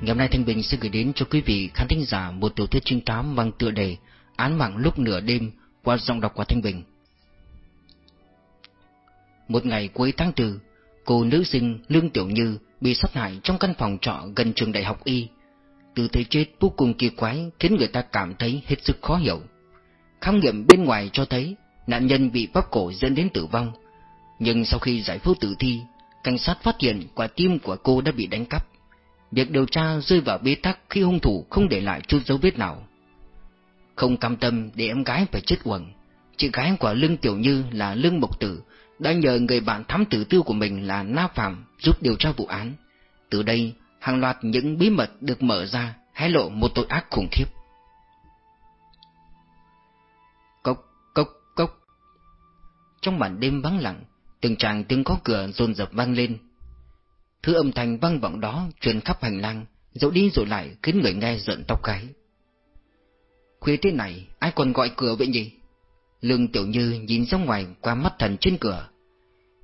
Ngày hôm nay Thanh Bình sẽ gửi đến cho quý vị khán thính giả một tiểu thuyết trinh thám mang tựa đề Án mạng lúc nửa đêm qua giọng đọc của Thanh Bình. Một ngày cuối tháng tư, cô nữ sinh Lương Tiểu Như bị sát hại trong căn phòng trọ gần trường đại học Y. Tư thế chết vô cùng kỳ quái khiến người ta cảm thấy hết sức khó hiểu. Khám nghiệm bên ngoài cho thấy nạn nhân bị bóp cổ dẫn đến tử vong. Nhưng sau khi giải phẫu tử thi, cảnh sát phát hiện quả tim của cô đã bị đánh cắp. Việc điều tra rơi vào bế tắc khi hung thủ không để lại chút dấu vết nào. Không cam tâm để em gái phải chết quần, chị gái của Lương Tiểu Như là Lương Mộc Tử đã nhờ người bạn thám tử tư của mình là Na Phạm giúp điều tra vụ án. Từ đây, hàng loạt những bí mật được mở ra, hé lộ một tội ác khủng khiếp. Cốc, cốc, cốc. Trong màn đêm vắng lặng, từng tràng tiếng có cửa dồn dập vang lên. Thứ âm thanh vang vọng đó truyền khắp hành lang, dẫu đi rồi lại khiến người nghe giận tóc gáy. Khuya thế này, ai còn gọi cửa vậy nhỉ? Lương Tiểu Như nhìn ra ngoài qua mắt thần trên cửa.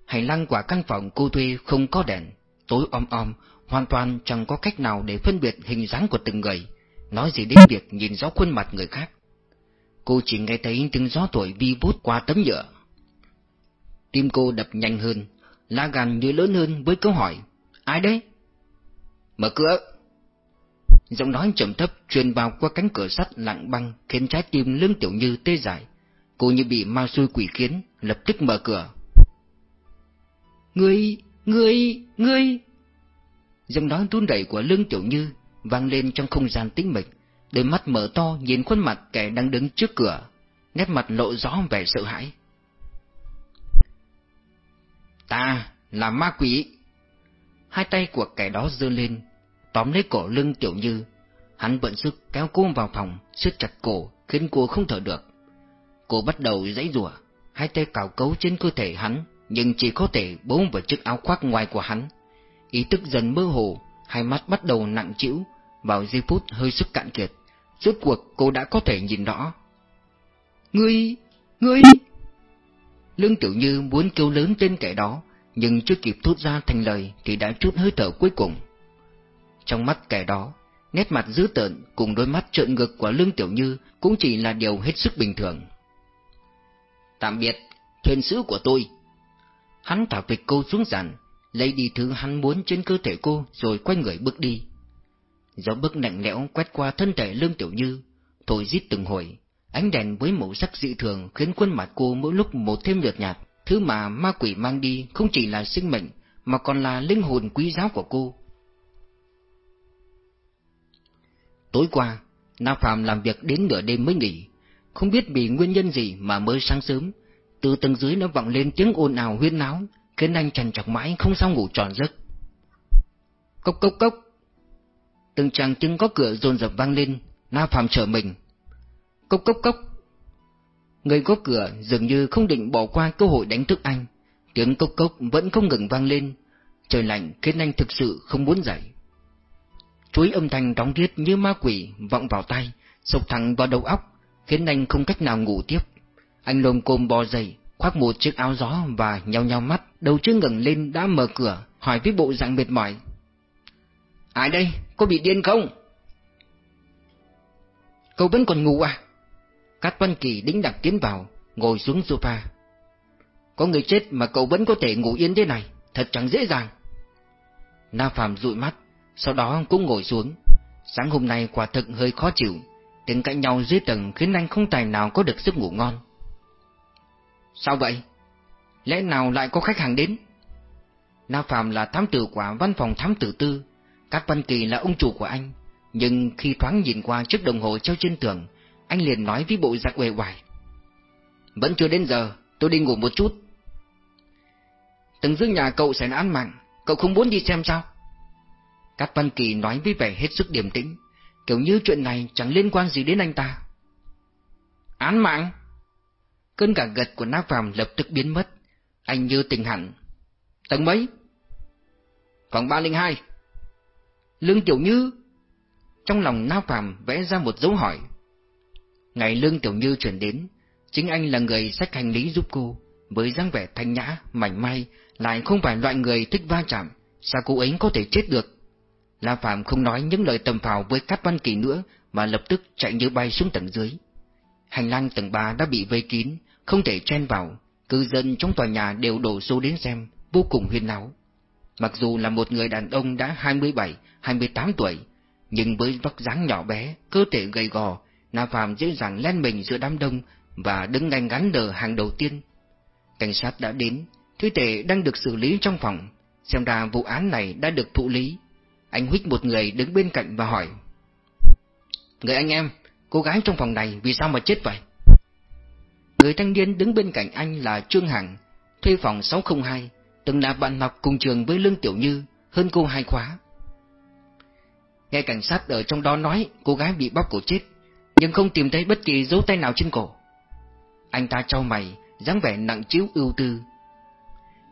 Hành lang của căn phòng cô thuê không có đèn, tối om om, hoàn toàn chẳng có cách nào để phân biệt hình dáng của từng người, nói gì đến việc nhìn rõ khuôn mặt người khác. Cô chỉ nghe thấy tiếng gió thổi vi vút qua tấm nhựa. Tim cô đập nhanh hơn, lá gan như lớn hơn với câu hỏi, ai đấy? Mở cửa! Giọng nói trầm thấp truyền vào qua cánh cửa sắt lặng băng khiến trái tim lương tiểu như tê dại. Cô như bị ma xui quỷ khiến, lập tức mở cửa. Ngươi, ngươi, ngươi! Giọng nói run rẩy của lương tiểu như vang lên trong không gian tĩnh mịch, đôi mắt mở to nhìn khuôn mặt kẻ đang đứng trước cửa, nét mặt lộ rõ vẻ sợ hãi. Ta là ma quỷ! Hai tay của kẻ đó giơ lên, tóm lấy cổ lưng tiểu như. Hắn bận sức kéo cô vào phòng, siết chặt cổ, khiến cô không thở được. Cô bắt đầu giãy rủa, hai tay cào cấu trên cơ thể hắn, nhưng chỉ có thể bấu vào chiếc áo khoác ngoài của hắn. Ý thức dần mơ hồ, hai mắt bắt đầu nặng trĩu, vào giây phút hơi sức cạn kiệt. Rốt cuộc cô đã có thể nhìn rõ. Ngươi! Ngươi! Lương Tiểu Như muốn kêu lớn tên kẻ đó, nhưng chưa kịp thốt ra thành lời thì đã chút hơi thở cuối cùng. Trong mắt kẻ đó, nét mặt dữ tợn cùng đôi mắt trợn ngực của Lương Tiểu Như cũng chỉ là điều hết sức bình thường. Tạm biệt, thuyền sứ của tôi. Hắn thả vịt cô xuống giàn, lấy đi thứ hắn muốn trên cơ thể cô rồi quay người bước đi. Gió bước lạnh lẽo quét qua thân thể Lương Tiểu Như, thổi rít từng hồi, ánh đèn với màu sắc dị thường khiến khuôn mặt cô mỗi lúc một thêm nhợt nhạt. Thứ mà ma quỷ mang đi không chỉ là sinh mệnh, mà còn là linh hồn quý giá của cô. Tối qua, Na Phạm làm việc đến nửa đêm mới nghỉ, không biết vì nguyên nhân gì mà mới sáng sớm, từ tầng dưới nó vọng lên tiếng ồn ào huyên náo, khiến anh trằn trọc mãi không sao ngủ tròn giấc. Cốc cốc cốc. Từng chàng tiếng có cửa dồn dập vang lên, Na Phạm trở mình. Cốc cốc cốc. Người có cửa dường như không định bỏ qua cơ hội đánh thức anh, tiếng cốc cốc vẫn không ngừng vang lên, trời lạnh khiến anh thực sự không muốn dậy. Chuối âm thanh đóng riết như ma quỷ vọng vào tay, sộc thẳng vào đầu óc, khiến anh không cách nào ngủ tiếp. Anh lồm cồm bò dậy, khoác một chiếc áo gió và nhao nhao mắt, đầu chưa ngẩng lên đã mở cửa, hỏi với bộ dạng mệt mỏi. Ai đây? Có bị điên không? Cậu vẫn còn ngủ à? Cát Văn Kỳ đính đặt tiến vào, ngồi xuống sofa. Có người chết mà cậu vẫn có thể ngủ yên thế này, thật chẳng dễ dàng. Na Phạm dụi mắt, sau đó cũng ngồi xuống. Sáng hôm nay quả thực hơi khó chịu, tiếng cãi nhau dưới tầng khiến anh không tài nào có được giấc ngủ ngon. Sao vậy? Lẽ nào lại có khách hàng đến? Na Phạm là thám tử của văn phòng thám tử tư, Cát Văn Kỳ là ông chủ của anh, nhưng khi thoáng nhìn qua chiếc đồng hồ treo trên tường, anh liền nói với bộ dạng uể oải. Vẫn chưa đến giờ, tôi đi ngủ một chút. Từng dưng nhà cậu sẽ án mạng, cậu không muốn đi xem sao? Cát Văn Kỳ nói với vẻ hết sức điềm tĩnh, kiểu như chuyện này chẳng liên quan gì đến anh ta. Án mạng? Cơn gà gật của Na Phạm lập tức biến mất, anh như tình hẳn. Tầng mấy? Phòng 302. Lương Tiểu Như? Trong lòng Na Phạm vẽ ra một dấu hỏi. Ngày Lương Tiểu Như chuyển đến, chính anh là người xách hành lý giúp cô, với dáng vẻ thanh nhã, mảnh mai, lại không phải loại người thích va chạm, sao cô ấy có thể chết được? La Phạm không nói những lời tầm phào với Cát Văn Kỳ nữa, mà lập tức chạy như bay xuống tầng dưới. Hành lang tầng 3 đã bị vây kín, không thể chen vào, cư dân trong tòa nhà đều đổ xô đến xem, vô cùng huyên náo. Mặc dù là một người đàn ông đã 27, 28 tuổi, nhưng với vóc dáng nhỏ bé, cơ thể gầy gò, Na Phạm dễ dàng len mình giữa đám đông và đứng ngay ngắn đờ hàng đầu tiên. Cảnh sát đã đến, thi thể đang được xử lý trong phòng, xem ra vụ án này đã được thụ lý. Anh huých một người đứng bên cạnh và hỏi. Người anh em, cô gái trong phòng này vì sao mà chết vậy? Người thanh niên đứng bên cạnh anh là Trương Hằng, thuê phòng 602, từng là bạn học cùng trường với Lương Tiểu Như, hơn cô hai khóa. Nghe cảnh sát ở trong đó nói cô gái bị bóp cổ chết, nhưng không tìm thấy bất kỳ dấu tay nào trên cổ. Anh ta trao mày, dáng vẻ nặng chiếu ưu tư.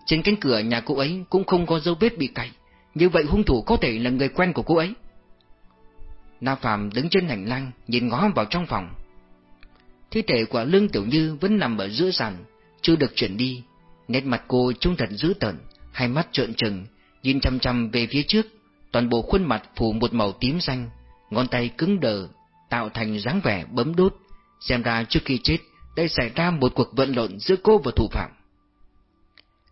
Trên cánh cửa nhà cô ấy cũng không có dấu vết bị cày, như vậy hung thủ có thể là người quen của cô ấy. Na Phạm đứng trên hành lang, nhìn ngó vào trong phòng. Thi thể của Lương Tiểu Như vẫn nằm ở giữa sàn, chưa được chuyển đi. Nét mặt cô trông thật dữ tợn, hai mắt trợn trừng, nhìn chăm chăm về phía trước, toàn bộ khuôn mặt phủ một màu tím xanh, ngón tay cứng đờ, tạo thành dáng vẻ bấm đốt, xem ra trước khi chết đây xảy ra một cuộc vận lộn giữa cô và thủ phạm.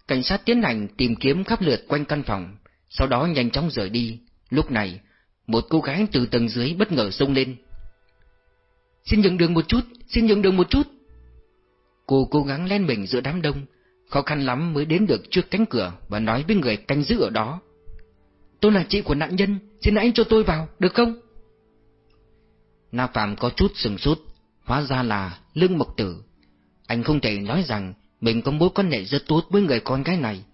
Cảnh sát tiến hành tìm kiếm khắp lượt quanh căn phòng, sau đó nhanh chóng rời đi. Lúc này, một cô gái từ tầng dưới bất ngờ xông lên. Xin nhường đường một chút, xin nhường đường một chút. Cô cố gắng len mình giữa đám đông, khó khăn lắm mới đến được trước cánh cửa và nói với người canh giữ ở đó. Tôi là chị của nạn nhân, xin hãy cho tôi vào, được không? Na Phạm có chút sừng sút hóa ra là Lương Mộc Tử. Anh không thể nói rằng mình có mối quan hệ rất tốt với người con gái này,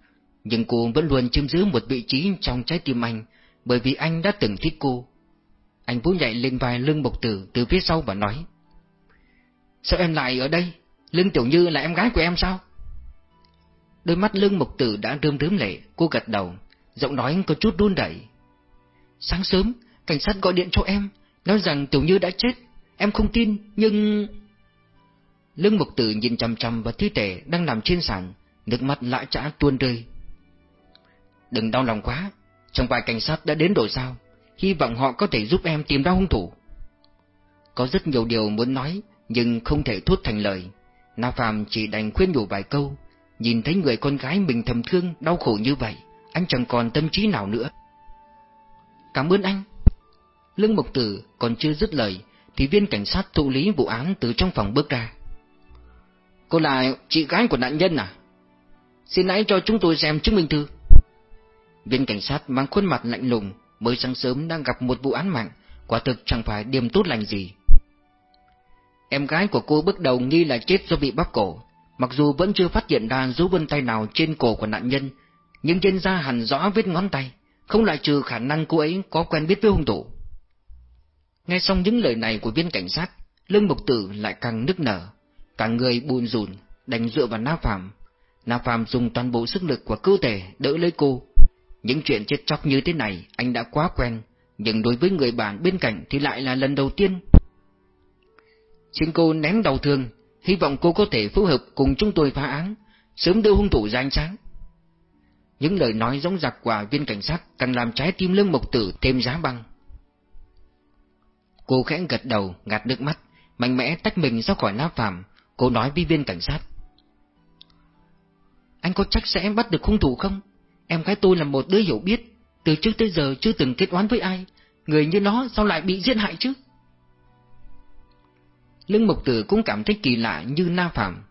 nhưng cô vẫn luôn chiếm giữ một vị trí trong trái tim anh, bởi vì anh đã từng thích cô. Anh vỗ nhảy lên vai Lương Mộc Tử từ phía sau và nói. Sao em lại ở đây? Lương Tiểu Như là em gái của em sao? Đôi mắt Lương Mộc Tử đã rơm rớm lệ, cô gật đầu, giọng nói có chút run đẩy. Sáng sớm, cảnh sát gọi điện cho em, nói rằng Tiểu Như đã chết, em không tin, nhưng... Lương Mộc Tử nhìn chằm chằm vào thi thể đang nằm trên sàn, nước mắt lã chã tuôn rơi. Đừng đau lòng quá, trong vài cảnh sát đã đến đổi sao, hy vọng họ có thể giúp em tìm ra hung thủ. Có rất nhiều điều muốn nói, nhưng không thể thốt thành lời. Na Phạm chỉ đành khuyên nhủ vài câu, nhìn thấy người con gái mình thầm thương, đau khổ như vậy, anh chẳng còn tâm trí nào nữa. Cảm ơn anh. Lương Mộc Tử còn chưa dứt lời, thì viên cảnh sát thụ lý vụ án từ trong phòng bước ra. Cô là chị gái của nạn nhân à? Xin hãy cho chúng tôi xem chứng minh thư. Viên cảnh sát mang khuôn mặt lạnh lùng, mới sáng sớm đang gặp một vụ án mạng, quả thực chẳng phải điểm tốt lành gì. Em gái của cô bước đầu nghi là chết do bị bóp cổ, mặc dù vẫn chưa phát hiện ra dấu vân tay nào trên cổ của nạn nhân, nhưng trên da hẳn rõ vết ngón tay, không loại trừ khả năng cô ấy có quen biết với hung thủ. Nghe xong những lời này của viên cảnh sát, Lương Mục Tử lại càng nức nở, cả người buồn rùn, đành dựa vào Na Phạm. Na Phạm dùng toàn bộ sức lực của cơ thể đỡ lấy cô. Những chuyện chết chóc như thế này anh đã quá quen, nhưng đối với người bạn bên cạnh thì lại là lần đầu tiên. Xin cô nén đau thương, hy vọng cô có thể phối hợp cùng chúng tôi phá án, sớm đưa hung thủ ra ánh sáng. Những lời nói giống giặc của viên cảnh sát càng làm trái tim lương mộc tử thêm giá băng. Cô khẽ gật đầu, gạt nước mắt, mạnh mẽ tách mình ra khỏi nắp phạm, cô nói với viên cảnh sát. Anh có chắc sẽ bắt được hung thủ không? Em gái tôi là một đứa hiểu biết, từ trước tới giờ chưa từng kết oán với ai, người như nó sao lại bị giết hại chứ? Lương Mộc Tử cũng cảm thấy kỳ lạ như Na Phạm.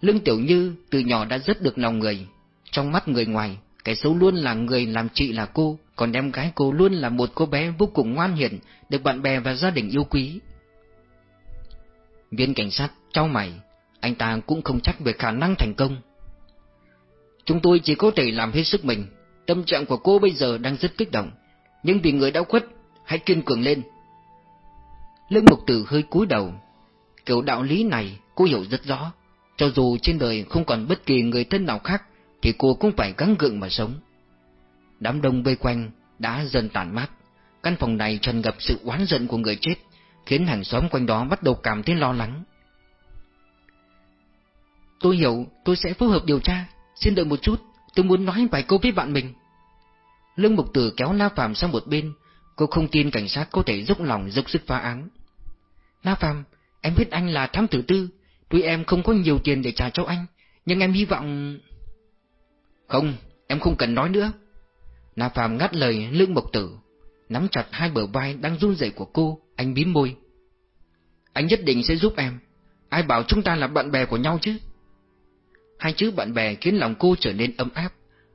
Lương Tiểu Như từ nhỏ đã rất được lòng người, trong mắt người ngoài, cái xấu luôn là người làm chị là cô, còn em gái cô luôn là một cô bé vô cùng ngoan hiền, được bạn bè và gia đình yêu quý. Viên cảnh sát trao mày, anh ta cũng không chắc về khả năng thành công. Chúng tôi chỉ có thể làm hết sức mình, tâm trạng của cô bây giờ đang rất kích động, nhưng vì người đã khuất, hãy kiên cường lên. Lương Mục Tử hơi cúi đầu, kiểu đạo lý này cô hiểu rất rõ, cho dù trên đời không còn bất kỳ người thân nào khác, thì cô cũng phải gắng gượng mà sống. Đám đông vây quanh đã dần tàn mát, căn phòng này tràn ngập sự oán giận của người chết, khiến hàng xóm quanh đó bắt đầu cảm thấy lo lắng. Tôi hiểu, tôi sẽ phối hợp điều tra, xin đợi một chút, tôi muốn nói vài câu với bạn mình. Lương Mục Tử kéo Na Phạm sang một bên, cô không tin cảnh sát có thể dốc lòng dốc sức phá án. Na Phạm, em biết anh là thám tử tư, tuy em không có nhiều tiền để trả cho anh, nhưng em hy vọng... Không, em không cần nói nữa. Na Phạm ngắt lời Lương Mộc Tử, nắm chặt hai bờ vai đang run rẩy của cô, anh bím môi. Anh nhất định sẽ giúp em, ai bảo chúng ta là bạn bè của nhau chứ? Hai chữ bạn bè khiến lòng cô trở nên ấm áp,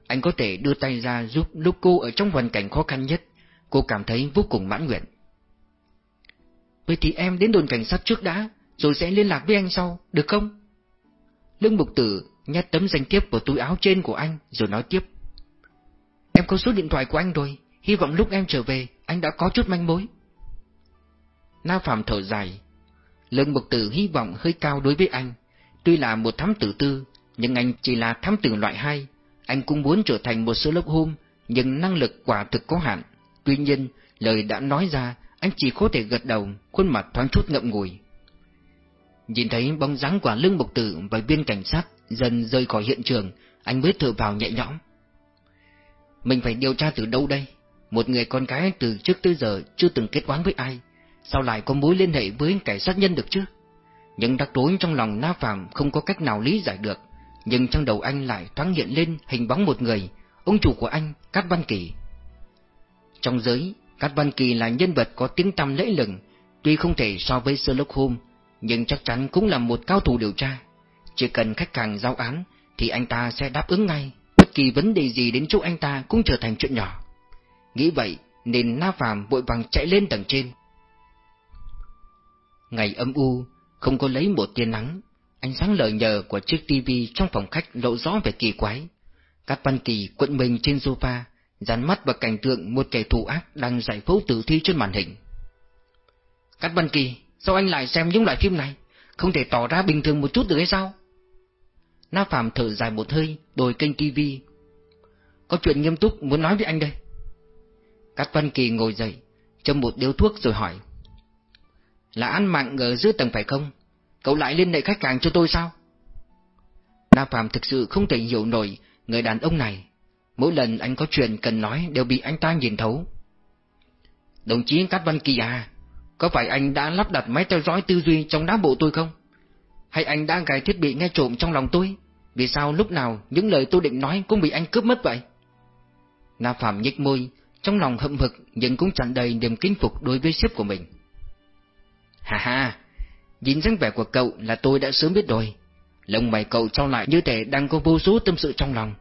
anh có thể đưa tay ra giúp lúc cô ở trong hoàn cảnh khó khăn nhất, cô cảm thấy vô cùng mãn nguyện. Vậy thì em đến đồn cảnh sát trước đã, rồi sẽ liên lạc với anh sau, được không? Lương Mục Tử nhét tấm danh thiếp vào túi áo trên của anh, rồi nói tiếp. Em có số điện thoại của anh rồi, hy vọng lúc em trở về, anh đã có chút manh mối. Na Phạm thở dài. Lương Mục Tử hy vọng hơi cao đối với anh, tuy là một thám tử tư, nhưng anh chỉ là thám tử loại hai, anh cũng muốn trở thành một Sherlock Holmes, nhưng năng lực quả thực có hạn. Tuy nhiên, lời đã nói ra, anh chỉ có thể gật đầu, khuôn mặt thoáng chút ngậm ngùi. Nhìn thấy bóng dáng của lưng mục tử và viên cảnh sát dần rời khỏi hiện trường, anh mới thở vào nhẹ nhõm. Mình phải điều tra từ đâu đây? Một người con gái từ trước tới giờ chưa từng kết oán với ai, sao lại có mối liên hệ với kẻ sát nhân được chứ? Những rắc rối trong lòng Na Phạm không có cách nào lý giải được nhưng trong đầu anh lại thoáng hiện lên hình bóng một người, ông chủ của anh, Cát Văn Kỳ. Trong giới, Cát Văn Kỳ là nhân vật có tiếng tăm lẫy lừng, tuy không thể so với Sherlock Holmes, nhưng chắc chắn cũng là một cao thủ điều tra. Chỉ cần khách hàng giao án, thì anh ta sẽ đáp ứng ngay, bất kỳ vấn đề gì đến chỗ anh ta cũng trở thành chuyện nhỏ. Nghĩ vậy, nên Na Phạm vội vàng chạy lên tầng trên. Ngày âm u, không có lấy một tia nắng, Ánh sáng lờ nhờ của chiếc tivi trong phòng khách lộ rõ về kỳ quái. Các văn kỳ quận mình trên sofa, dán mắt vào cảnh tượng một kẻ thù ác đang giải phẫu tử thi trên màn hình. Cát Văn Kỳ, sao anh lại xem những loại phim này? Không thể tỏ ra bình thường một chút được hay sao? Na Phạm thở dài một hơi, đổi kênh TV. Có chuyện nghiêm túc muốn nói với anh đây. Cát Văn Kỳ ngồi dậy, châm một điếu thuốc rồi hỏi. Là ăn mạng ở dưới tầng phải không? Cậu lại liên hệ khách hàng cho tôi sao? Na Phạm thực sự không thể hiểu nổi người đàn ông này. Mỗi lần anh có chuyện cần nói đều bị anh ta nhìn thấu. Đồng chí Cát Văn Kỳ à, có phải anh đã lắp đặt máy theo dõi tư duy trong đá bộ tôi không? Hay anh đang gài thiết bị nghe trộm trong lòng tôi? Vì sao lúc nào những lời tôi định nói cũng bị anh cướp mất vậy? Na Phạm nhếch môi, trong lòng hậm hực nhưng cũng tràn đầy niềm kính phục đối với sếp của mình. Hà hà, Nhìn dáng vẻ của cậu là tôi đã sớm biết rồi. Lông mày cậu trao lại như thể đang có vô số tâm sự trong lòng.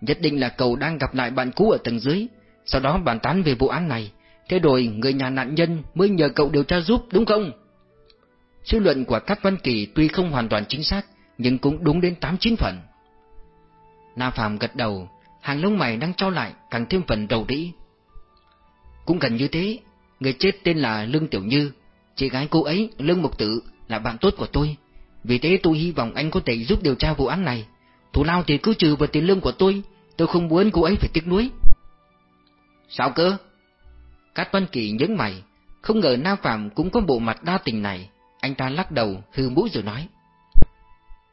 Nhất định là cậu đang gặp lại bạn cũ ở tầng dưới, sau đó bàn tán về vụ án này. Thế rồi người nhà nạn nhân mới nhờ cậu điều tra giúp đúng không? Sư luận của Cát Văn Kỳ tuy không hoàn toàn chính xác, nhưng cũng đúng đến 8-9 phần. Na Phạm gật đầu, hàng lông mày đang trao lại càng thêm phần đầu đĩ. Cũng gần như thế, người chết tên là Lương Tiểu Như, chị gái cô ấy, Lương Mục Tử, là bạn tốt của tôi. Vì thế tôi hy vọng anh có thể giúp điều tra vụ án này. Thù lao thì cứ trừ vào tiền lương của tôi, tôi không muốn cô ấy phải tiếc nuối. Sao cơ? Cát Văn Kỳ nhấn mày, không ngờ Nam Phạm cũng có bộ mặt đa tình này. Anh ta lắc đầu, hư mũi rồi nói.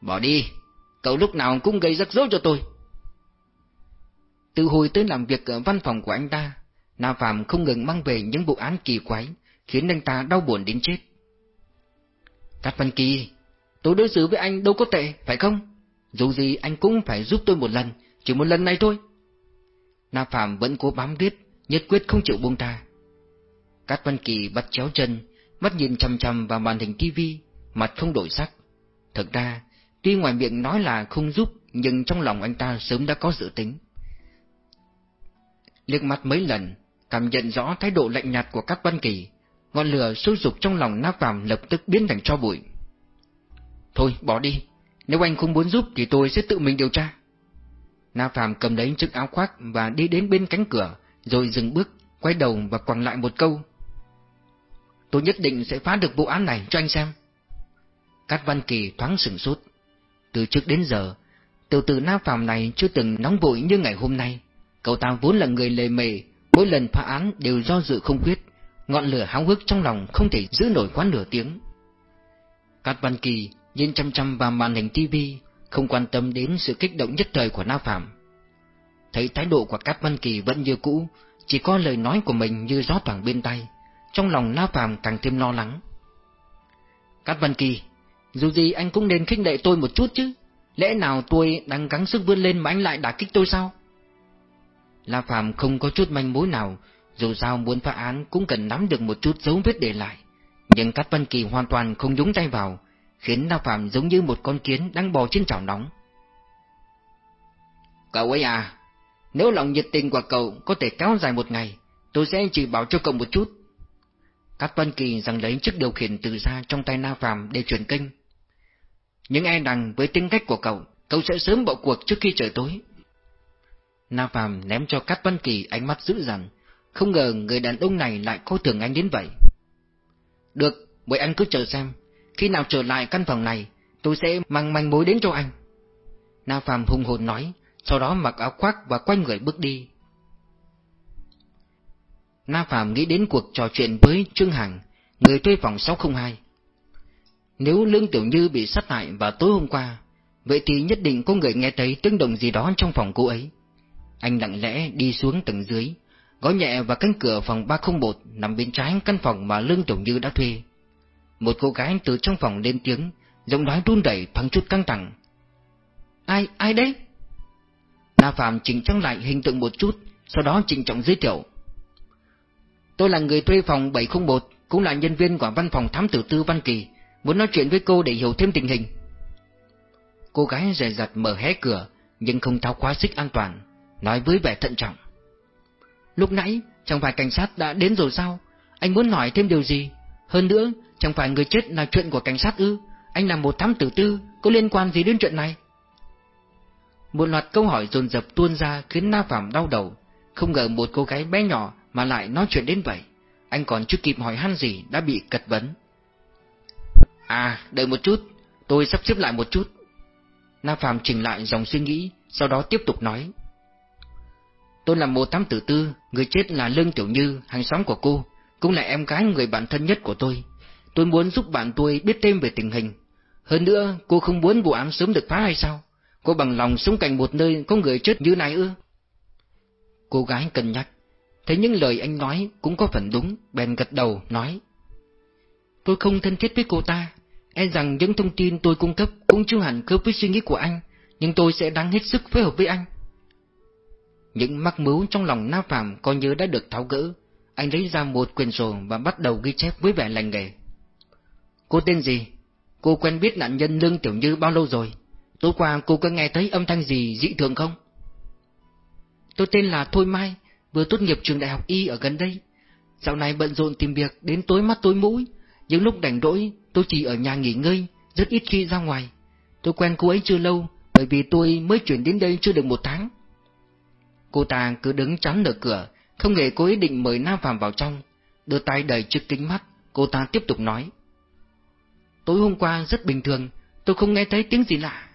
Bỏ đi, cậu lúc nào cũng gây rắc rối cho tôi. Từ hồi tới làm việc ở văn phòng của anh ta, Na Phạm không ngừng mang về những vụ án kỳ quái, khiến anh ta đau buồn đến chết. Cát Văn Kỳ, tôi đối xử với anh đâu có tệ, phải không? Dù gì anh cũng phải giúp tôi một lần, chỉ một lần này thôi. Na Phạm vẫn cố bám riết, nhất quyết không chịu buông tha. Cát Văn Kỳ bắt chéo chân, mắt nhìn chăm chăm vào màn hình tivi, mặt không đổi sắc. Thật ra, tuy ngoài miệng nói là không giúp, nhưng trong lòng anh ta sớm đã có dự tính. Liếc mắt mấy lần, cảm nhận rõ thái độ lạnh nhạt của các Văn Kỳ, ngọn lửa sôi sục trong lòng nát vàm lập tức biến thành cho bụi. Thôi, bỏ đi, nếu anh không muốn giúp thì tôi sẽ tự mình điều tra. Na Phạm cầm lấy chiếc áo khoác và đi đến bên cánh cửa, rồi dừng bước, quay đầu và quẳng lại một câu. Tôi nhất định sẽ phá được vụ án này cho anh xem. Cát Văn Kỳ thoáng sửng sốt. Từ trước đến giờ, tiểu tử Na Phạm này chưa từng nóng vội như ngày hôm nay. Cậu ta vốn là người lề mề, mỗi lần phá án đều do dự không quyết ngọn lửa háo hức trong lòng không thể giữ nổi quá nửa tiếng. Cát Văn Kỳ nhìn chăm chăm vào màn hình tivi, không quan tâm đến sự kích động nhất thời của Na Phạm. thấy thái độ của Cát Văn Kỳ vẫn như cũ, chỉ có lời nói của mình như gió thoảng bên tay, trong lòng La Phạm càng thêm lo lắng. Cát Văn Kỳ, dù gì anh cũng nên khích lệ tôi một chút chứ, lẽ nào tôi đang gắng sức vươn lên mà anh lại đả kích tôi sao? La Phạm không có chút manh mối nào, dù sao muốn phá án cũng cần nắm được một chút dấu vết để lại, nhưng Cát Văn Kỳ hoàn toàn không nhúng tay vào, khiến La Phạm giống như một con kiến đang bò trên chảo nóng. Cậu ấy à, nếu lòng nhiệt tình của cậu có thể kéo dài một ngày, tôi sẽ chỉ bảo cho cậu một chút. Cát Văn Kỳ rằng lấy chiếc điều khiển từ xa trong tay Na Phạm để truyền kinh. Nhưng e rằng với tính cách của cậu, cậu sẽ sớm bỏ cuộc trước khi trời tối. Na Phạm ném cho Cát Văn Kỳ ánh mắt dữ dằn, không ngờ người đàn ông này lại coi thường anh đến vậy. Được, vậy anh cứ chờ xem, khi nào trở lại căn phòng này, tôi sẽ mang manh mối đến cho anh. Na Phạm hùng hồn nói, sau đó mặc áo khoác và quay người bước đi. Na Phạm nghĩ đến cuộc trò chuyện với Trương Hằng, người thuê phòng 602. Nếu Lương Tiểu Như bị sát hại vào tối hôm qua, vậy thì nhất định có người nghe thấy tiếng động gì đó trong phòng cô ấy. Anh lặng lẽ đi xuống tầng dưới, gõ nhẹ vào cánh cửa phòng 301 nằm bên trái căn phòng mà Lương Tiểu Như đã thuê. Một cô gái từ trong phòng lên tiếng, giọng nói run rẩy thoáng chút căng thẳng. Ai, ai đấy? Na Phạm chỉnh trang lại hình tượng một chút, sau đó trịnh trọng giới thiệu. Tôi là người thuê phòng 701, cũng là nhân viên của văn phòng thám tử tư Văn Kỳ, muốn nói chuyện với cô để hiểu thêm tình hình. Cô gái rè rặt mở hé cửa, nhưng không tháo khóa xích an toàn, nói với vẻ thận trọng. Lúc nãy, chẳng phải cảnh sát đã đến rồi sao? Anh muốn hỏi thêm điều gì? Hơn nữa, chẳng phải người chết là chuyện của cảnh sát ư? Anh là một thám tử tư, có liên quan gì đến chuyện này? Một loạt câu hỏi dồn dập tuôn ra khiến Na Phạm đau đầu, không ngờ một cô gái bé nhỏ mà lại nói chuyện đến vậy. Anh còn chưa kịp hỏi han gì đã bị cật vấn. À, đợi một chút, tôi sắp xếp lại một chút. Na Phạm chỉnh lại dòng suy nghĩ, sau đó tiếp tục nói. Tôi là một tám tử tư, người chết là Lương Tiểu Như, hàng xóm của cô, cũng là em gái người bạn thân nhất của tôi. Tôi muốn giúp bạn tôi biết thêm về tình hình. Hơn nữa, cô không muốn vụ án sớm được phá hay sao? Cô bằng lòng sống cạnh một nơi có người chết như này ư? Cô gái cân nhắc, thấy những lời anh nói cũng có phần đúng, bèn gật đầu, nói. Tôi không thân thiết với cô ta, e rằng những thông tin tôi cung cấp cũng chưa hẳn khớp với suy nghĩ của anh, nhưng tôi sẽ đáng hết sức phối hợp với anh. Những mắc mưu trong lòng Na Phạm coi như đã được tháo gỡ, anh lấy ra một quyển sổ và bắt đầu ghi chép với vẻ lành nghề. Cô tên gì? Cô quen biết nạn nhân Lương Tiểu Như bao lâu rồi? Tối qua cô có nghe thấy âm thanh gì dị thường không? Tôi tên là Thôi Mai, vừa tốt nghiệp trường đại học Y ở gần đây. Dạo này bận rộn tìm việc đến tối mắt tối mũi, những lúc rảnh rỗi tôi chỉ ở nhà nghỉ ngơi, rất ít khi ra ngoài. Tôi quen cô ấy chưa lâu, bởi vì tôi mới chuyển đến đây chưa được một tháng. Cô ta cứ đứng chắn ở cửa, không hề cố ý định mời Nam Phạm vào trong. Đưa tay đầy trước kính mắt, cô ta tiếp tục nói. Tối hôm qua rất bình thường, tôi không nghe thấy tiếng gì lạ.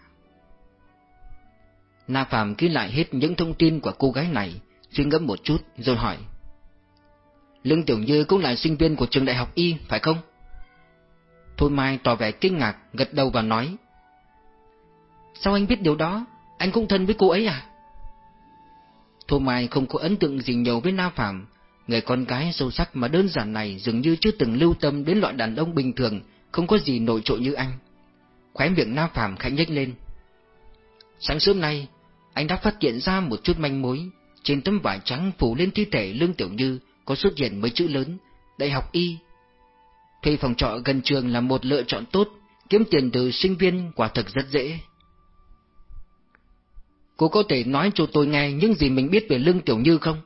Na Phạm ghi lại hết những thông tin của cô gái này, suy ngẫm một chút rồi hỏi. Lương Tiểu Như cũng là sinh viên của trường đại học Y, phải không? Thôi Mai tỏ vẻ kinh ngạc, gật đầu và nói. Sao anh biết điều đó? Anh cũng thân với cô ấy à? Thôi Mai không có ấn tượng gì nhiều với Na Phạm, người con gái sâu sắc mà đơn giản này dường như chưa từng lưu tâm đến loại đàn ông bình thường, không có gì nổi trội như anh. Khóe miệng Na Phạm khẽ nhếch lên. Sáng sớm nay, anh đã phát hiện ra một chút manh mối. Trên tấm vải trắng phủ lên thi thể Lương Tiểu Như có xuất hiện mấy chữ lớn, Đại học Y. Thuê phòng trọ gần trường là một lựa chọn tốt, kiếm tiền từ sinh viên quả thực rất dễ. Cô có thể nói cho tôi nghe những gì mình biết về Lương Tiểu Như không?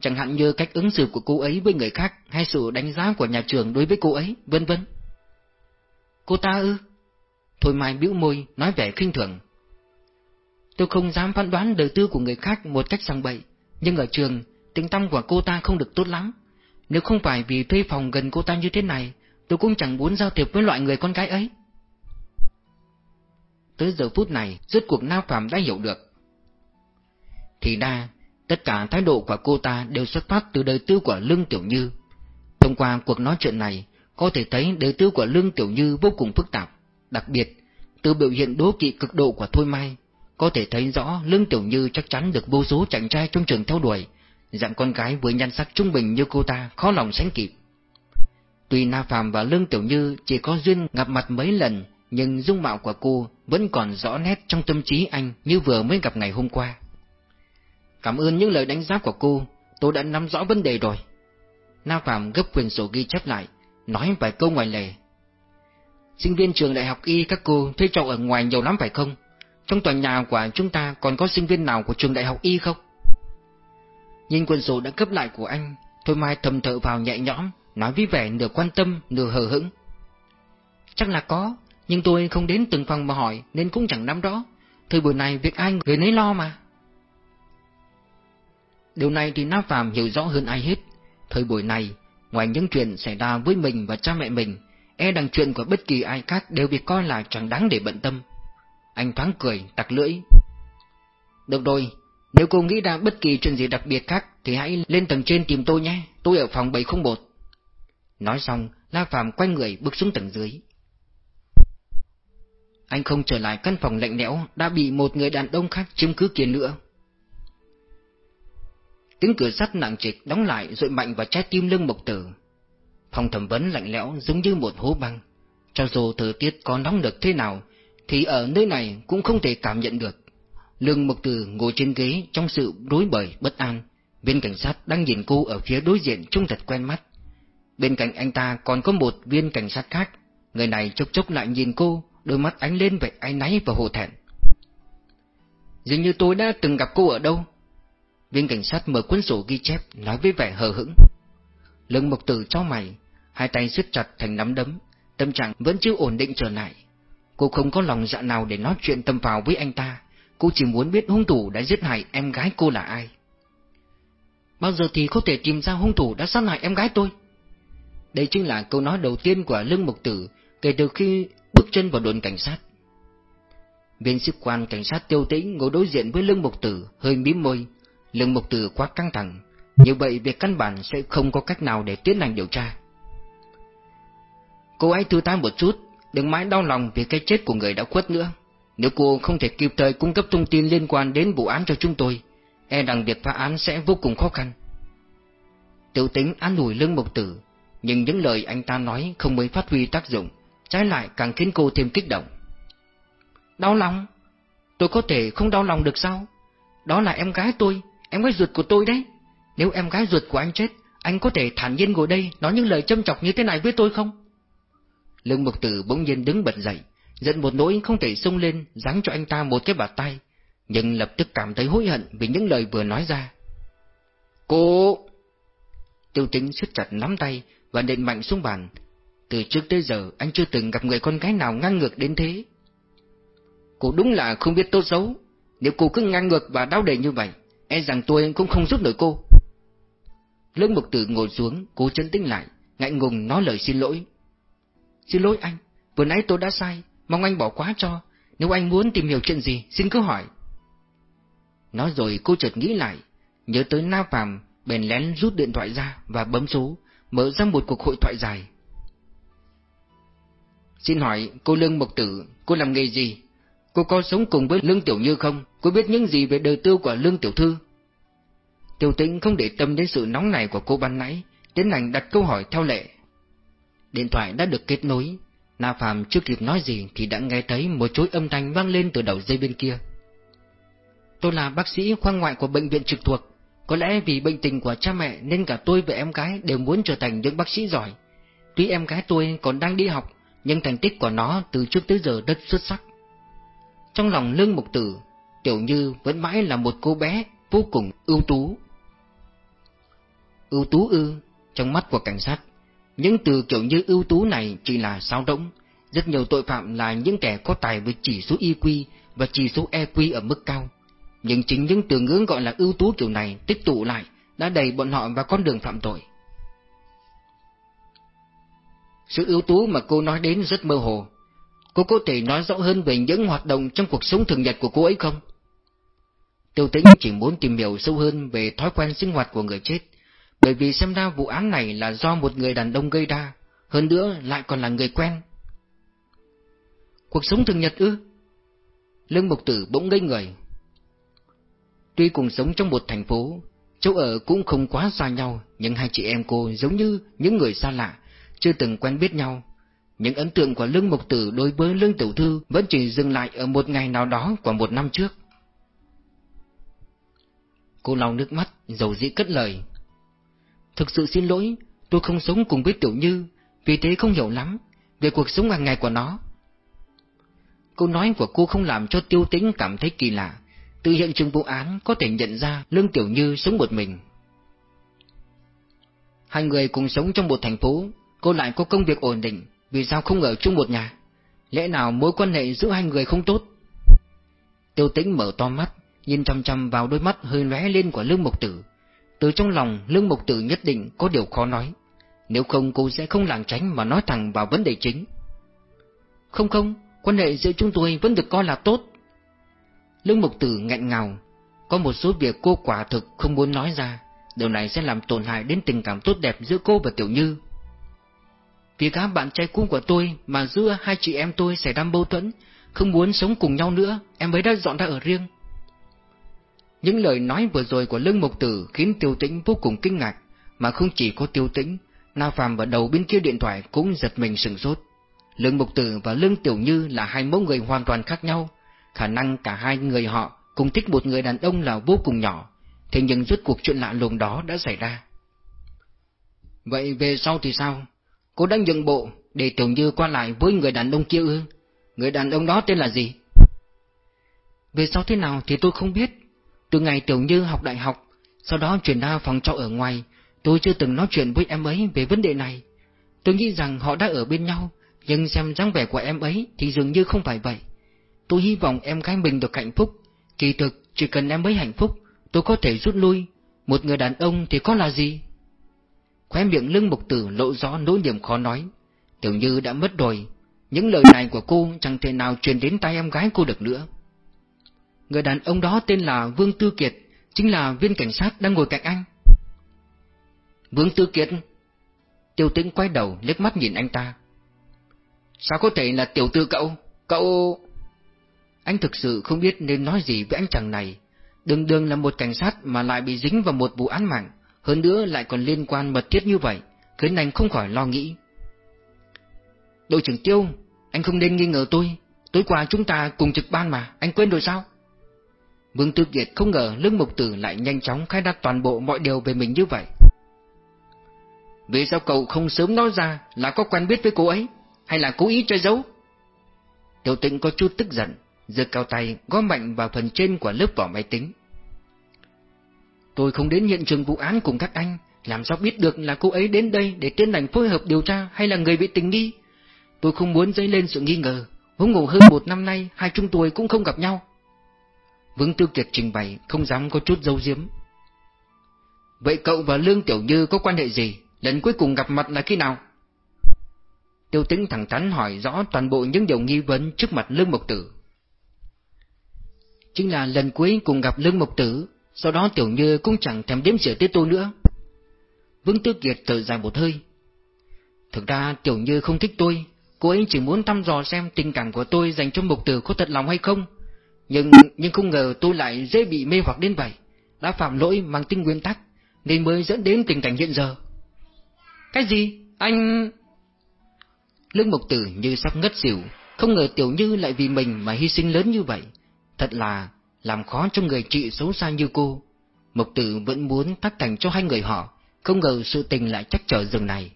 Chẳng hạn như cách ứng xử của cô ấy với người khác hay sự đánh giá của nhà trường đối với cô ấy, vân vân. Cô ta ư? Thôi Mai bĩu môi, nói vẻ khinh thường. Tôi không dám phán đoán đời tư của người khác một cách sang bậy, nhưng ở trường, tính tâm của cô ta không được tốt lắm. Nếu không phải vì thuê phòng gần cô ta như thế này, tôi cũng chẳng muốn giao thiệp với loại người con gái ấy. Tới giờ phút này, rốt cuộc Na Phạm đã hiểu được. Thì đa, tất cả thái độ của cô ta đều xuất phát từ đời tư của Lương Tiểu Như. Thông qua cuộc nói chuyện này, có thể thấy đời tư của Lương Tiểu Như vô cùng phức tạp. Đặc biệt, từ biểu hiện đố kỵ cực độ của Thôi Mai, có thể thấy rõ Lương Tiểu Như chắc chắn được vô số chàng trai trong trường theo đuổi, dạng con gái với nhan sắc trung bình như cô ta khó lòng sánh kịp. Tuy Na Phạm và Lương Tiểu Như chỉ có duyên gặp mặt mấy lần, nhưng dung mạo của cô vẫn còn rõ nét trong tâm trí anh như vừa mới gặp ngày hôm qua. Cảm ơn những lời đánh giá của cô, tôi đã nắm rõ vấn đề rồi. Na Phạm gấp quyền sổ ghi chép lại, nói vài câu ngoài lề. Sinh viên trường đại học y các cô thuê trọ ở ngoài nhiều lắm phải không? Trong tòa nhà của chúng ta còn có sinh viên nào của trường đại học y không? Nhìn quần sổ đã cấp lại của anh, Thôi Mai thầm thở vào nhẹ nhõm, nói với vẻ nửa quan tâm, nửa hờ hững. Chắc là có, nhưng tôi không đến từng phòng mà hỏi nên cũng chẳng nắm rõ. Thời buổi này việc ai người nấy lo mà. Điều này thì Nam Phạm hiểu rõ hơn ai hết. Thời buổi này, ngoài những chuyện xảy ra với mình và cha mẹ mình, e đằng chuyện của bất kỳ ai khác đều bị coi là chẳng đáng để bận tâm. Anh thoáng cười, tặc lưỡi. Được rồi, nếu cô nghĩ ra bất kỳ chuyện gì đặc biệt khác thì hãy lên tầng trên tìm tôi nhé, tôi ở phòng 701. Nói xong, La Phạm quay người bước xuống tầng dưới. Anh không trở lại căn phòng lạnh lẽo đã bị một người đàn ông khác chiếm cứ kia nữa. Tiếng cửa sắt nặng trịch đóng lại rồi mạnh vào trái tim lưng mộc tử. Phòng thẩm vấn lạnh lẽo giống như một hố băng. Cho dù thời tiết có nóng được thế nào, thì ở nơi này cũng không thể cảm nhận được. Lương Mộc Tử ngồi trên ghế trong sự rối bời, bất an. Viên cảnh sát đang nhìn cô ở phía đối diện trông thật quen mắt. Bên cạnh anh ta còn có một viên cảnh sát khác. Người này chốc chốc lại nhìn cô, đôi mắt ánh lên vẻ áy náy và hổ thẹn. Dường như tôi đã từng gặp cô ở đâu. Viên cảnh sát mở cuốn sổ ghi chép, nói với vẻ hờ hững. Lương Mộc Tử cho mày, hai tay siết chặt thành nắm đấm, tâm trạng vẫn chưa ổn định trở lại. Cô không có lòng dạ nào để nói chuyện tâm vào với anh ta, cô chỉ muốn biết hung thủ đã giết hại em gái cô là ai. Bao giờ thì có thể tìm ra hung thủ đã sát hại em gái tôi? Đây chính là câu nói đầu tiên của Lương Mộc Tử kể từ khi bước chân vào đồn cảnh sát. Viên sĩ quan cảnh sát tiêu tĩnh ngồi đối diện với Lương Mộc Tử, hơi mím môi. Lương Mộc Tử quá căng thẳng, như vậy việc căn bản sẽ không có cách nào để tiến hành điều tra. Cô ấy thư thái một chút, đừng mãi đau lòng vì cái chết của người đã khuất nữa. Nếu cô không thể kịp thời cung cấp thông tin liên quan đến vụ án cho chúng tôi, e rằng việc phá án sẽ vô cùng khó khăn. Tiểu tính an ủi lương mộc tử, nhưng những lời anh ta nói không mới phát huy tác dụng, trái lại càng khiến cô thêm kích động. Đau lòng? Tôi có thể không đau lòng được sao? Đó là em gái tôi, em gái ruột của tôi đấy. Nếu em gái ruột của anh chết, anh có thể thản nhiên ngồi đây nói những lời châm chọc như thế này với tôi không? Lương Mục Tử bỗng nhiên đứng bật dậy, giận một nỗi không thể xông lên, giáng cho anh ta một cái bạt tay, nhưng lập tức cảm thấy hối hận vì những lời vừa nói ra. Cô! Tiêu tính siết chặt nắm tay và nện mạnh xuống bàn. Từ trước tới giờ anh chưa từng gặp người con gái nào ngang ngược đến thế. Cô đúng là không biết tốt xấu. Nếu cô cứ ngang ngược và đau đầy như vậy, e rằng tôi cũng không giúp nổi cô. Lương Mục Tử ngồi xuống, cố chân tĩnh lại, ngại ngùng nói lời xin lỗi. Xin lỗi anh, vừa nãy tôi đã sai, mong anh bỏ quá cho. Nếu anh muốn tìm hiểu chuyện gì, xin cứ hỏi. Nói rồi cô chợt nghĩ lại, nhớ tới Na Phạm, bèn lén rút điện thoại ra và bấm số, mở ra một cuộc hội thoại dài. Xin hỏi, cô Lương Mộc Tử, cô làm nghề gì? Cô có sống cùng với Lương Tiểu Như không? Cô biết những gì về đời tư của Lương Tiểu Thư? Tiểu tĩnh không để tâm đến sự nóng này của cô ban nãy, tiến hành đặt câu hỏi theo lệ. Điện thoại đã được kết nối, Na Phạm chưa kịp nói gì thì đã nghe thấy một chuỗi âm thanh vang lên từ đầu dây bên kia. Tôi là bác sĩ khoa ngoại của bệnh viện trực thuộc. Có lẽ vì bệnh tình của cha mẹ nên cả tôi và em gái đều muốn trở thành những bác sĩ giỏi. Tuy em gái tôi còn đang đi học, nhưng thành tích của nó từ trước tới giờ rất xuất sắc. Trong lòng lương mục tử, Tiểu Như vẫn mãi là một cô bé vô cùng ưu tú. Ưu tú ư, trong mắt của cảnh sát, những từ kiểu như ưu tú này chỉ là sao động. Rất nhiều tội phạm là những kẻ có tài với chỉ số IQ và chỉ số EQ ở mức cao. Nhưng chính những từ ngữ gọi là ưu tú kiểu này tích tụ lại đã đẩy bọn họ vào con đường phạm tội. Sự ưu tú mà cô nói đến rất mơ hồ. Cô có thể nói rõ hơn về những hoạt động trong cuộc sống thường nhật của cô ấy không? Tiêu tĩnh chỉ muốn tìm hiểu sâu hơn về thói quen sinh hoạt của người chết, bởi vì xem ra vụ án này là do một người đàn ông gây ra, hơn nữa lại còn là người quen. Cuộc sống thường nhật ư? Lương Mục Tử bỗng ngây người. Tuy cùng sống trong một thành phố, chỗ ở cũng không quá xa nhau, nhưng hai chị em cô giống như những người xa lạ, chưa từng quen biết nhau. Những ấn tượng của Lương Mục Tử đối với Lương Tiểu Thư vẫn chỉ dừng lại ở một ngày nào đó của một năm trước. Cô lau nước mắt, dầu dĩ cất lời. Thực sự xin lỗi, tôi không sống cùng với Tiểu Như, vì thế không hiểu lắm về cuộc sống hàng ngày của nó. Câu nói của cô không làm cho tiêu tĩnh cảm thấy kỳ lạ, từ hiện trường vụ án có thể nhận ra Lương Tiểu Như sống một mình. Hai người cùng sống trong một thành phố, cô lại có công việc ổn định, vì sao không ở chung một nhà? Lẽ nào mối quan hệ giữa hai người không tốt? Tiêu tĩnh mở to mắt, nhìn chăm chăm vào đôi mắt hơi lóe lên của Lương Mộc Tử. Từ trong lòng Lương Mộc Tử nhất định có điều khó nói, nếu không cô sẽ không lảng tránh mà nói thẳng vào vấn đề chính. Không không, quan hệ giữa chúng tôi vẫn được coi là tốt. Lương Mộc Tử nghẹn ngào, có một số việc cô quả thực không muốn nói ra, điều này sẽ làm tổn hại đến tình cảm tốt đẹp giữa cô và Tiểu Như. Vì các bạn trai cũ của tôi mà giữa hai chị em tôi xảy ra mâu thuẫn, không muốn sống cùng nhau nữa, em ấy đã dọn ra ở riêng. Những lời nói vừa rồi của Lương mục Tử khiến Tiêu Tĩnh vô cùng kinh ngạc, mà không chỉ có Tiêu Tĩnh, Na Phạm ở đầu bên kia điện thoại cũng giật mình sừng sốt. Lương mục Tử và Lương Tiểu Như là hai mẫu người hoàn toàn khác nhau, khả năng cả hai người họ cùng thích một người đàn ông là vô cùng nhỏ, thế nhưng rốt cuộc chuyện lạ lùng đó đã xảy ra. Vậy về sau thì sao? Cô đang nhượng bộ để Tiểu Như qua lại với người đàn ông kia ư? Người đàn ông đó tên là gì? Về sau thế nào thì tôi không biết. Từ ngày Tiểu Như học đại học, sau đó chuyển ra phòng trọ ở ngoài, tôi chưa từng nói chuyện với em ấy về vấn đề này. Tôi nghĩ rằng họ đã ở bên nhau, nhưng xem dáng vẻ của em ấy thì dường như không phải vậy. Tôi hy vọng em gái mình được hạnh phúc. Kỳ thực, chỉ cần em ấy hạnh phúc, tôi có thể rút lui. Một người đàn ông thì có là gì? Khóe miệng lưng mục tử lộ rõ nỗi niềm khó nói. Tiểu Như đã mất rồi. Những lời này của cô chẳng thể nào truyền đến tai em gái cô được nữa. Người đàn ông đó tên là Vương Tư Kiệt, chính là viên cảnh sát đang ngồi cạnh anh. Vương Tư Kiệt? Tiêu tĩnh quay đầu liếc mắt nhìn anh ta. Sao có thể là tiểu tư cậu? Cậu... Anh thực sự không biết nên nói gì với anh chàng này. Đường đường là một cảnh sát mà lại bị dính vào một vụ án mạng, hơn nữa lại còn liên quan mật thiết như vậy, khiến anh không khỏi lo nghĩ. Đội trưởng Tiêu, anh không nên nghi ngờ tôi, tối qua chúng ta cùng trực ban mà, anh quên rồi sao? Vương Tư Kiệt không ngờ Lương Mục Tử lại nhanh chóng khai đặt toàn bộ mọi điều về mình như vậy. Vì sao cậu không sớm nói ra là có quen biết với cô ấy, hay là cố ý che giấu? Tiểu tĩnh có chút tức giận, giơ cao tay gõ mạnh vào phần trên của lớp vỏ máy tính. Tôi không đến hiện trường vụ án cùng các anh, làm sao biết được là cô ấy đến đây để tiến hành phối hợp điều tra hay là người bị tình nghi? Tôi không muốn dấy lên sự nghi ngờ, huống ngủ hơn một năm nay hai chúng tôi cũng không gặp nhau. Vương Tư Kiệt trình bày, không dám có chút dấu diếm. Vậy cậu và Lương Tiểu Như có quan hệ gì? Lần cuối cùng gặp mặt là khi nào? Tiêu tĩnh thẳng thắn hỏi rõ toàn bộ những điều nghi vấn trước mặt Lương Mộc Tử. Chính là lần cuối cùng gặp Lương Mộc Tử, sau đó Tiểu Như cũng chẳng thèm đếm xỉa tới tôi nữa. Vương Tư Kiệt thở dài một hơi. Thực ra Tiểu Như không thích tôi, cô ấy chỉ muốn thăm dò xem tình cảm của tôi dành cho Mộc Tử có thật lòng hay không. Nhưng nhưng không ngờ tôi lại dễ bị mê hoặc đến vậy, đã phạm lỗi mang tính nguyên tắc, nên mới dẫn đến tình cảnh hiện giờ. Cái gì? Anh... Lương Mộc Tử như sắp ngất xỉu, không ngờ Tiểu Như lại vì mình mà hy sinh lớn như vậy. Thật là làm khó cho người chị xấu xa như cô. Mộc Tử vẫn muốn tác thành cho hai người họ, không ngờ sự tình lại chắc trở dừng này.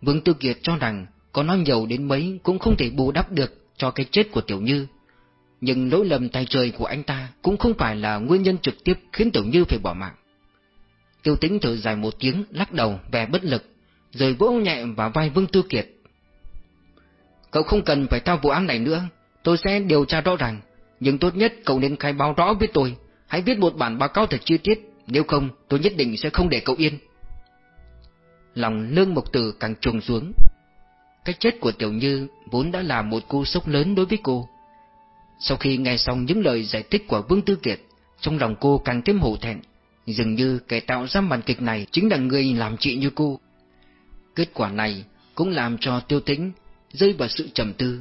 Vương Tư Kiệt cho rằng có nói nhiều đến mấy cũng không thể bù đắp được cho cái chết của Tiểu Như. Nhưng lỗi lầm tay trời của anh ta cũng không phải là nguyên nhân trực tiếp khiến Tiểu Như phải bỏ mạng. Tiêu tính thở dài một tiếng, lắc đầu, vẻ bất lực, rồi vỗ nhẹ vào vai Vương Tư Kiệt. Cậu không cần phải thao vụ án này nữa, tôi sẽ điều tra rõ ràng, nhưng tốt nhất cậu nên khai báo rõ với tôi, hãy viết một bản báo cáo thật chi tiết, nếu không tôi nhất định sẽ không để cậu yên. Lòng lương mộc tử càng trùng xuống. Cái chết của Tiểu Như vốn đã là một cú sốc lớn đối với cô. Sau khi nghe xong những lời giải thích của Vương Tư Kiệt, trong lòng cô càng thêm hổ thẹn, dường như kẻ tạo ra màn kịch này chính là người làm chị như cô. Kết quả này cũng làm cho tiêu tĩnh rơi vào sự trầm tư.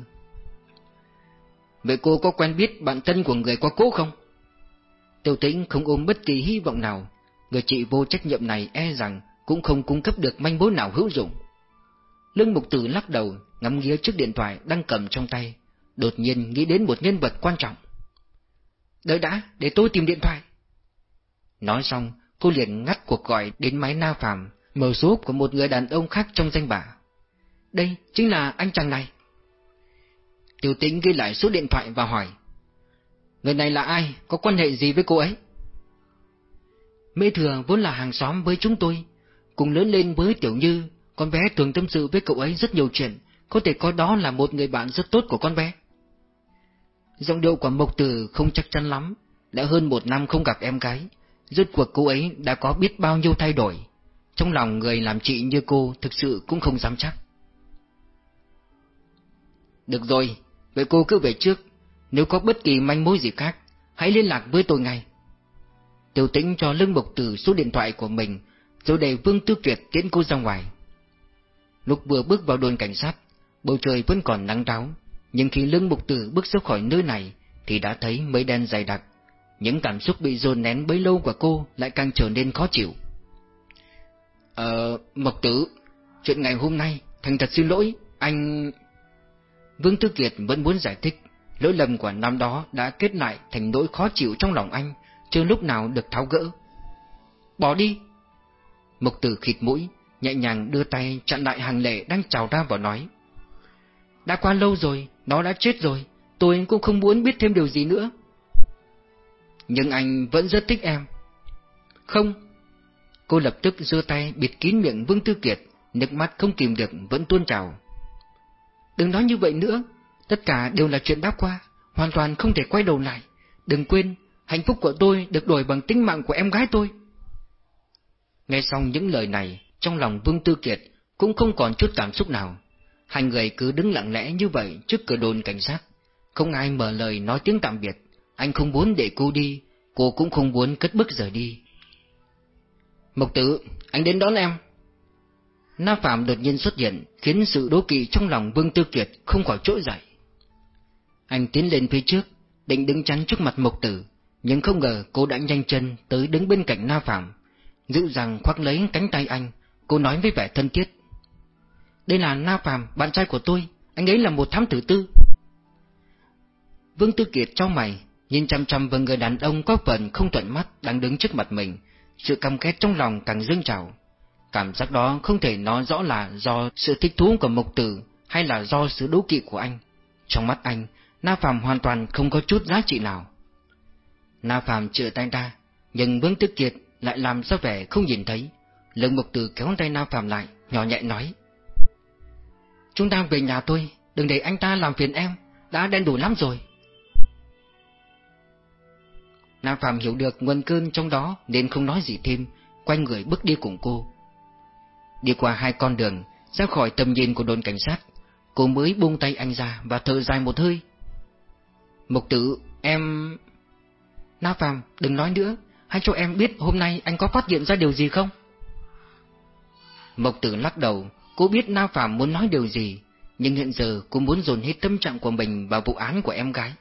vậy cô có quen biết bạn thân của người qua cố không? Tiêu tĩnh không ôm bất kỳ hy vọng nào, người chị vô trách nhiệm này e rằng cũng không cung cấp được manh mối nào hữu dụng. Lương Mục Tử lắc đầu, ngắm nghía chiếc điện thoại đang cầm trong tay, đột nhiên nghĩ đến một nhân vật quan trọng. Đợi đã, để tôi tìm điện thoại. Nói xong, cô liền ngắt cuộc gọi đến máy Na Phạm, mở số của một người đàn ông khác trong danh bạ. Đây chính là anh chàng này. Tiểu tĩnh ghi lại số điện thoại và hỏi. Người này là ai, có quan hệ gì với cô ấy? Mễ thừa vốn là hàng xóm với chúng tôi, cùng lớn lên với Tiểu Như, con bé thường tâm sự với cậu ấy rất nhiều chuyện, có thể coi đó là một người bạn rất tốt của con bé. Giọng điệu của Mộc Tử không chắc chắn lắm, đã hơn một năm không gặp em gái, rốt cuộc cô ấy đã có biết bao nhiêu thay đổi. Trong lòng người làm chị như cô thực sự cũng không dám chắc. Được rồi, vậy cô cứ về trước, nếu có bất kỳ manh mối gì khác, hãy liên lạc với tôi ngay. Tiểu tĩnh cho Lương Mộc Tử số điện thoại của mình, rồi để Vương Tư Kiệt tiễn cô ra ngoài. Lúc vừa bước vào đồn cảnh sát, bầu trời vẫn còn nắng ráo, nhưng khi Lương Mục Tử bước ra khỏi nơi này thì đã thấy mây đen dày đặc. Những cảm xúc bị dồn nén bấy lâu của cô lại càng trở nên khó chịu. Ờ, Mộc Tử, chuyện ngày hôm nay, thành thật xin lỗi, anh... Vương Tư Kiệt vẫn muốn giải thích, lỗi lầm của năm đó đã kết lại thành nỗi khó chịu trong lòng anh, chưa lúc nào được tháo gỡ. Bỏ đi! Mộc Tử khịt mũi, nhẹ nhàng đưa tay chặn lại hàng lệ đang trào ra và nói. Đã qua lâu rồi, nó đã chết rồi, tôi cũng không muốn biết thêm điều gì nữa. Nhưng anh vẫn rất thích em. Không. Cô lập tức giơ tay bịt kín miệng Vương Tư Kiệt, nước mắt không kìm được vẫn tuôn trào. Đừng nói như vậy nữa, tất cả đều là chuyện đã qua, hoàn toàn không thể quay đầu lại. Đừng quên, hạnh phúc của tôi được đổi bằng tính mạng của em gái tôi. Nghe xong những lời này, trong lòng Vương Tư Kiệt cũng không còn chút cảm xúc nào. Hai người cứ đứng lặng lẽ như vậy trước cửa đồn cảnh sát. Không ai mở lời nói tiếng tạm biệt. Anh không muốn để cô đi, cô cũng không muốn cất bước rời đi. Mộc tử, anh đến đón em. Na Phạm đột nhiên xuất hiện, khiến sự đố kỵ trong lòng Vương Tư Kiệt không khỏi trỗi dậy. Anh tiến lên phía trước, định đứng chắn trước mặt Mộc Tử, nhưng không ngờ cô đã nhanh chân tới đứng bên cạnh Na Phạm, dịu dàng khoác lấy cánh tay anh, cô nói với vẻ thân thiết. Đây là Na Phạm, bạn trai của tôi, anh ấy là một thám tử tư. Vương Tư Kiệt cho mày, nhìn chăm chăm vào người đàn ông có phần không thuận mắt đang đứng trước mặt mình, sự căm ghét trong lòng càng dâng trào. Cảm giác đó không thể nói rõ là do sự thích thú của Mộc Tử hay là do sự đố kỵ của anh. Trong mắt anh, Na Phạm hoàn toàn không có chút giá trị nào. Na Phạm chữa tay ra, nhưng Vương Tư Kiệt lại làm ra vẻ không nhìn thấy. Lương Mộc Tử kéo tay Na Phạm lại, nhỏ nhẹ nói. Chúng ta về nhà tôi, đừng để anh ta làm phiền em, đã đen đủ lắm rồi. Nam Phạm hiểu được nguồn cơn trong đó nên không nói gì thêm, quay người bước đi cùng cô. Đi qua hai con đường, ra khỏi tầm nhìn của đồn cảnh sát, cô mới buông tay anh ra và thở dài một hơi. Mục tử, em... Nam Phạm, đừng nói nữa, hãy cho em biết hôm nay anh có phát hiện ra điều gì không? Mộc tử lắc đầu, cô biết Na Phạm muốn nói điều gì, nhưng hiện giờ cô muốn dồn hết tâm trạng của mình vào vụ án của em gái.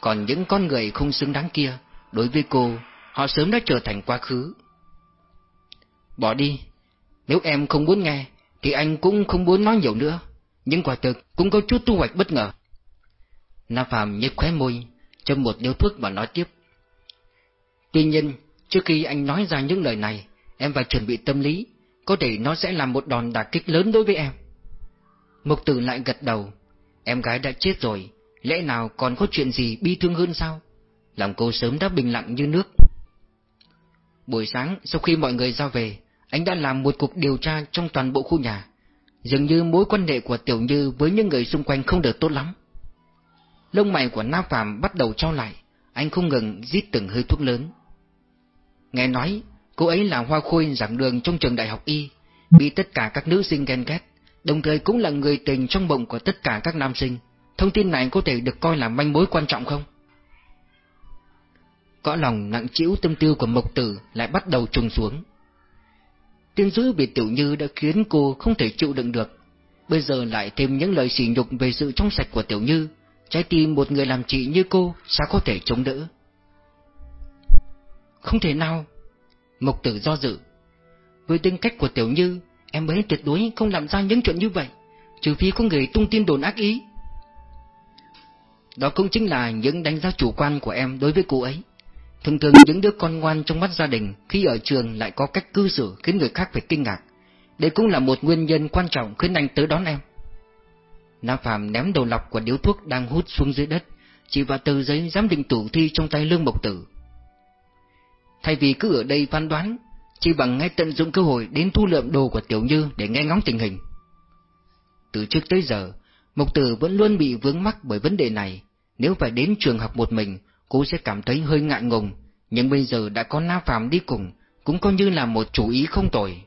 Còn những con người không xứng đáng kia, đối với cô, họ sớm đã trở thành quá khứ. Bỏ đi, nếu em không muốn nghe, thì anh cũng không muốn nói nhiều nữa, nhưng quả thực cũng có chút thu hoạch bất ngờ. Na Phạm nhếch khóe môi, châm một điếu thuốc và nói tiếp. Tuy nhiên, trước khi anh nói ra những lời này, em phải chuẩn bị tâm lý, có thể nó sẽ là một đòn đả kích lớn đối với em. Mục tử lại gật đầu, em gái đã chết rồi, lẽ nào còn có chuyện gì bi thương hơn sao? Lòng cô sớm đã bình lặng như nước. Buổi sáng, sau khi mọi người ra về, anh đã làm một cuộc điều tra trong toàn bộ khu nhà. Dường như mối quan hệ của Tiểu Như với những người xung quanh không được tốt lắm. Lông mày của Nam Phạm bắt đầu trao lại, anh không ngừng rít từng hơi thuốc lớn. Nghe nói, cô ấy là hoa khôi giảng đường trong trường đại học Y, bị tất cả các nữ sinh ghen ghét, đồng thời cũng là người tình trong bụng của tất cả các nam sinh. Thông tin này có thể được coi là manh mối quan trọng không? Cõi lòng nặng chịu tâm tư của Mộc Tử lại bắt đầu trùng xuống. Tiên dữ bị Tiểu Như đã khiến cô không thể chịu đựng được. Bây giờ lại thêm những lời sỉ nhục về sự trong sạch của Tiểu Như, trái tim một người làm chị như cô sao có thể chống đỡ. Không thể nào. Mộc tử do dự. Với tính cách của Tiểu Như, em ấy tuyệt đối không làm ra những chuyện như vậy, trừ phi có người tung tin đồn ác ý. Đó cũng chính là những đánh giá chủ quan của em đối với cô ấy. Thường thường những đứa con ngoan trong mắt gia đình khi ở trường lại có cách cư xử khiến người khác phải kinh ngạc. Đây cũng là một nguyên nhân quan trọng khiến anh tới đón em. Nam Phạm ném đầu lọc của điếu thuốc đang hút xuống dưới đất, chỉ vào tờ giấy giám định tử thi trong tay Lương Mộc Tử. Thay vì cứ ở đây phán đoán, chỉ bằng ngay tận dụng cơ hội đến thu lượm đồ của Tiểu Như để nghe ngóng tình hình. Từ trước tới giờ, Mộc Tử vẫn luôn bị vướng mắc bởi vấn đề này, nếu phải đến trường học một mình, cô sẽ cảm thấy hơi ngại ngùng, nhưng bây giờ đã có Na Phạm đi cùng, cũng coi như là một chủ ý không tồi.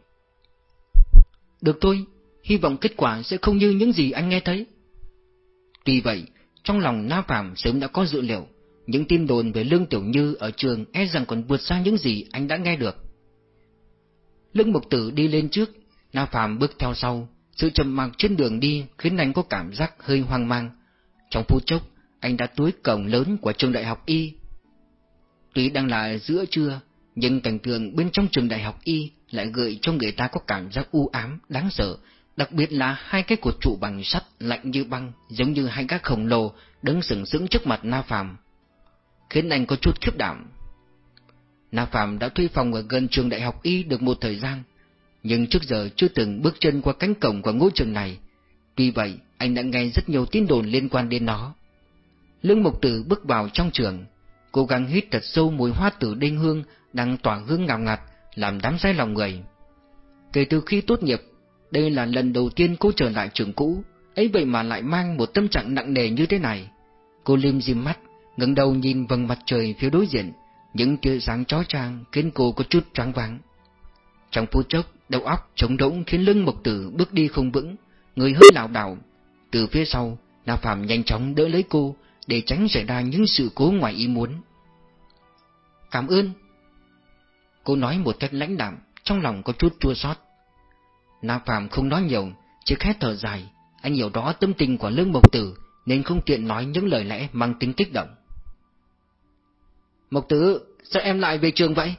Được thôi, hy vọng kết quả sẽ không như những gì anh nghe thấy. Tuy vậy, trong lòng Na Phạm sớm đã có dự liệu, những tin đồn về Lương Tiểu Như ở trường e rằng còn vượt xa những gì anh đã nghe được. Lương Mục Tử đi lên trước, Na Phạm bước theo sau, sự trầm mặc trên đường đi khiến anh có cảm giác hơi hoang mang. Trong phút chốc, anh đã túi cổng lớn của trường đại học Y. Tuy đang là giữa trưa, nhưng cảnh tượng bên trong trường đại học Y lại gợi cho người ta có cảm giác u ám, đáng sợ, đặc biệt là hai cái cột trụ bằng sắt lạnh như băng, giống như hai gác khổng lồ đứng sừng sững trước mặt Na Phạm, khiến anh có chút khiếp đảm. Na Phạm đã thuê phòng ở gần trường đại học Y được một thời gian, nhưng trước giờ chưa từng bước chân qua cánh cổng của ngôi trường này. tuy vậy, anh đã nghe rất nhiều tin đồn liên quan đến nó. Lương Mục Tử bước vào trong trường, cố gắng hít thật sâu mùi hoa tử đinh hương đang tỏa hương ngào ngạt, làm đám say lòng người. Kể từ khi tốt nghiệp, đây là lần đầu tiên cô trở lại trường cũ, ấy vậy mà lại mang một tâm trạng nặng nề như thế này. Cô lim dim mắt, ngẩng đầu nhìn vầng mặt trời phía đối diện, những tia sáng chói chang khiến cô có chút choáng váng. Trong phút chốc, đầu óc trống rỗng khiến lưng Mộc Tử bước đi không vững, người hơi lảo đảo. Từ phía sau, La Phạm nhanh chóng đỡ lấy cô để tránh xảy ra những sự cố ngoài ý muốn. Cảm ơn. Cô nói một cách lãnh đạm, trong lòng có chút chua xót. La Phạm không nói nhiều, chỉ khẽ thở dài, anh hiểu rõ tâm tình của Lương Mộc Tử nên không tiện nói những lời lẽ mang tính kích động. Mộc Tử, sao em lại về trường vậy?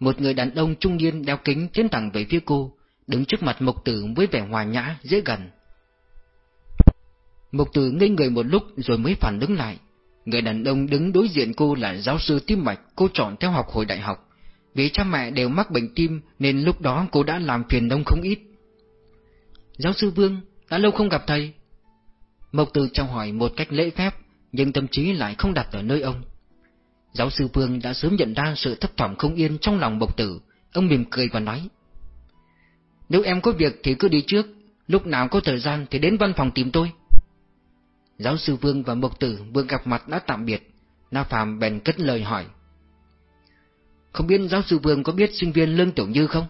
Một người đàn ông trung niên đeo kính tiến thẳng về phía cô, đứng trước mặt Mộc Tử với vẻ hòa nhã, dễ gần. Mộc Tử ngây người một lúc rồi mới phản ứng lại. Người đàn ông đứng đối diện cô là giáo sư tim mạch cô chọn theo học hồi đại học. Vì cha mẹ đều mắc bệnh tim nên lúc đó cô đã làm phiền ông không ít. Giáo sư Vương, đã lâu không gặp thầy. Mộc Tử chào hỏi một cách lễ phép, nhưng tâm trí lại không đặt ở nơi ông. Giáo sư Vương đã sớm nhận ra sự thấp thỏm không yên trong lòng bộc Tử, ông mỉm cười và nói. Nếu em có việc thì cứ đi trước, lúc nào có thời gian thì đến văn phòng tìm tôi. Giáo sư Vương và Mộc Tử vừa gặp mặt đã tạm biệt, Na Phạm bèn cất lời hỏi. Không biết giáo sư Vương có biết sinh viên Lương Tiểu Như không?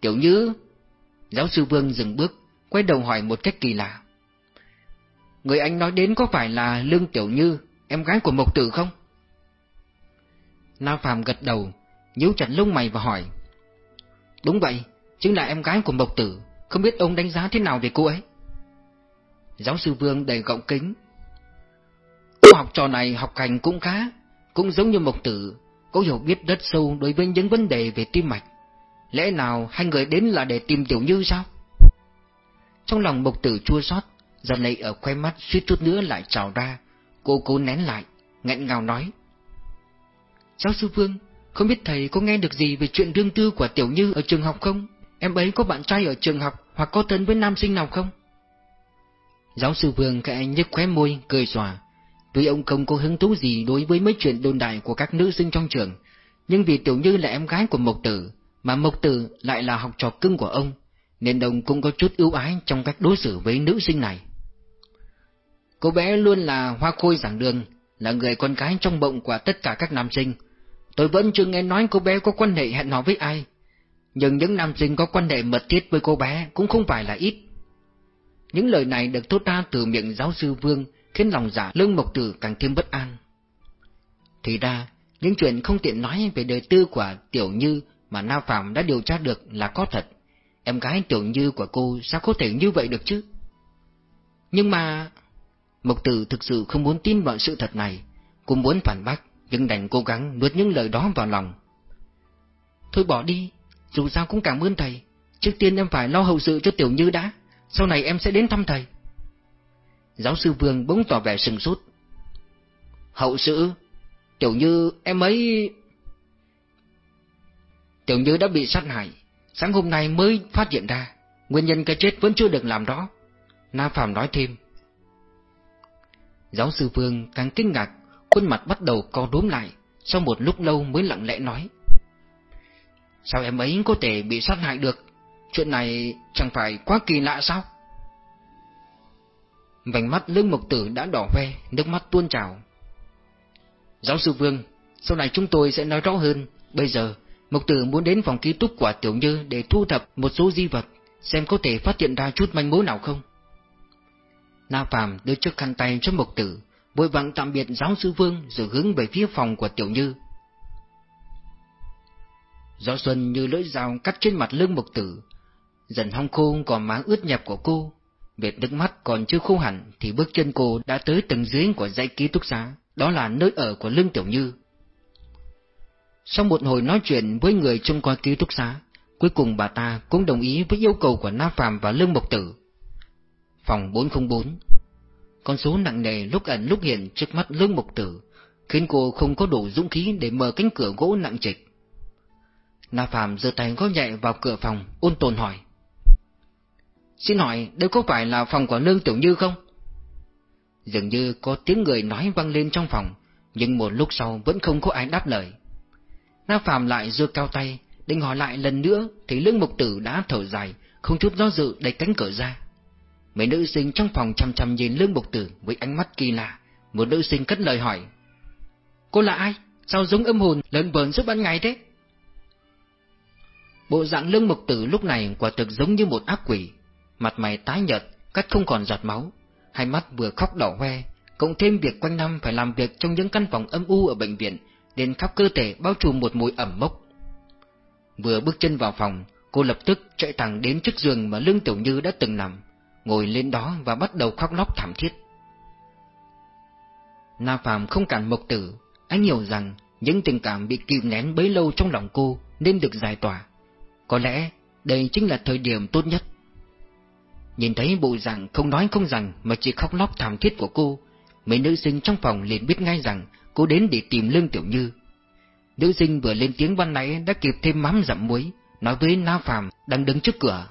Tiểu Như? Giáo sư Vương dừng bước, quay đầu hỏi một cách kỳ lạ. Người anh nói đến có phải là Lương Tiểu Như, em gái của Mộc Tử không? Na Phạm gật đầu, nhíu chặt lông mày và hỏi. Đúng vậy, chính là em gái của Mộc Tử, không biết ông đánh giá thế nào về cô ấy? Giáo sư Vương đầy gọng kính. Cô học trò này học hành cũng khá, cũng giống như Mộc Tử, có hiểu biết rất sâu đối với những vấn đề về tim mạch. Lẽ nào hai người đến là để tìm Tiểu Như sao? Trong lòng Mộc Tử chua xót, giật lấy ở khoe mắt suýt chút nữa lại trào ra, cô cố nén lại, nghẹn ngào nói. Giáo sư Vương, không biết thầy có nghe được gì về chuyện đương tư của Tiểu Như ở trường học không? Em ấy có bạn trai ở trường học hoặc có thân với nam sinh nào không? Giáo sư Vương khẽ nhếch khóe môi, cười xòa. Tuy ông không có hứng thú gì đối với mấy chuyện đồn đại của các nữ sinh trong trường, nhưng vì Tiểu Như là em gái của Mộc Tử, mà Mộc Tử lại là học trò cưng của ông, nên ông cũng có chút ưu ái trong cách đối xử với nữ sinh này. Cô bé luôn là hoa khôi giảng đường, là người con gái trong bụng của tất cả các nam sinh. Tôi vẫn chưa nghe nói cô bé có quan hệ hẹn hò với ai, nhưng những nam sinh có quan hệ mật thiết với cô bé cũng không phải là ít. Những lời này được thốt ra từ miệng giáo sư Vương khiến lòng giả lương mộc tử càng thêm bất an. Thì ra, những chuyện không tiện nói về đời tư của Tiểu Như mà Na Phạm đã điều tra được là có thật. Em gái Tiểu Như của cô sao có thể như vậy được chứ? Nhưng mà... Mộc Tử thực sự không muốn tin vào sự thật này, cô muốn phản bác, nhưng đành cố gắng nuốt những lời đó vào lòng. Thôi bỏ đi, dù sao cũng cảm ơn thầy, trước tiên em phải lo hậu sự cho Tiểu Như đã, sau này em sẽ đến thăm thầy. Giáo sư Vương bỗng tỏ vẻ sừng sốt. Hậu sự? Tiểu Như em ấy... Tiểu Như đã bị sát hại, sáng hôm nay mới phát hiện ra, nguyên nhân cái chết vẫn chưa được làm rõ. Na Phạm nói thêm. Giáo sư Vương càng kinh ngạc, khuôn mặt bắt đầu co đốm lại, sau một lúc lâu mới lặng lẽ nói. Sao em ấy có thể bị sát hại được? Chuyện này chẳng phải quá kỳ lạ sao? Vành mắt lương mộc tử đã đỏ hoe, nước mắt tuôn trào. Giáo sư Vương, sau này chúng tôi sẽ nói rõ hơn. Bây giờ, Mộc Tử muốn đến phòng ký túc của Tiểu Như để thu thập một số di vật, xem có thể phát hiện ra chút manh mối nào không. Na Phạm đưa chiếc khăn tay cho Mộc Tử, vội vàng tạm biệt giáo sư Vương rồi hướng về phía phòng của Tiểu Như. Gió xuân như lưỡi dao cắt trên mặt lưng Mộc Tử, dần hong khô còn má ướt nhẹp của cô. Vệt nước mắt còn chưa khô hẳn thì bước chân cô đã tới tầng dưới của dãy ký túc xá, đó là nơi ở của Lương Tiểu Như. Sau một hồi nói chuyện với người trông coi ký túc xá, cuối cùng bà ta cũng đồng ý với yêu cầu của Na Phạm và Lương Mộc Tử. Phòng 404 Con số nặng nề lúc ẩn lúc hiện trước mắt Lương mục Tử, khiến cô không có đủ dũng khí để mở cánh cửa gỗ nặng trịch. Na Phạm giơ tay gõ nhẹ vào cửa phòng, ôn tồn hỏi. Xin hỏi, đây có phải là phòng của Lương Tiểu Như không? Dường như có tiếng người nói vang lên trong phòng, nhưng một lúc sau vẫn không có ai đáp lời. Na Phạm lại giơ cao tay, định hỏi lại lần nữa thì Lương Mục Tử đã thở dài, không chút do dự đẩy cánh cửa ra. Mấy nữ sinh trong phòng chăm chăm nhìn Lương Bộc Tử với ánh mắt kỳ lạ, một nữ sinh cất lời hỏi. Cô là ai? Sao giống âm hồn lớn bờn suốt ban ngày thế? Bộ dạng Lương Bộc Tử lúc này quả thực giống như một ác quỷ, mặt mày tái nhợt, cắt không còn giọt máu, hai mắt vừa khóc đỏ hoe, cộng thêm việc quanh năm phải làm việc trong những căn phòng âm u ở bệnh viện, nên khắp cơ thể bao trùm một mùi ẩm mốc. Vừa bước chân vào phòng, cô lập tức chạy thẳng đến trước giường mà Lương Tiểu Như đã từng nằm, ngồi lên đó và bắt đầu khóc lóc thảm thiết. Na Phạm không cản Mộc Tử, anh hiểu rằng những tình cảm bị kìm nén bấy lâu trong lòng cô nên được giải tỏa. Có lẽ đây chính là thời điểm tốt nhất. Nhìn thấy bộ dạng không nói không rằng mà chỉ khóc lóc thảm thiết của cô, mấy nữ sinh trong phòng liền biết ngay rằng cô đến để tìm Lương Tiểu Như. Nữ sinh vừa lên tiếng ban nãy đã kịp thêm mắm dặm muối, nói với Na Phạm đang đứng trước cửa.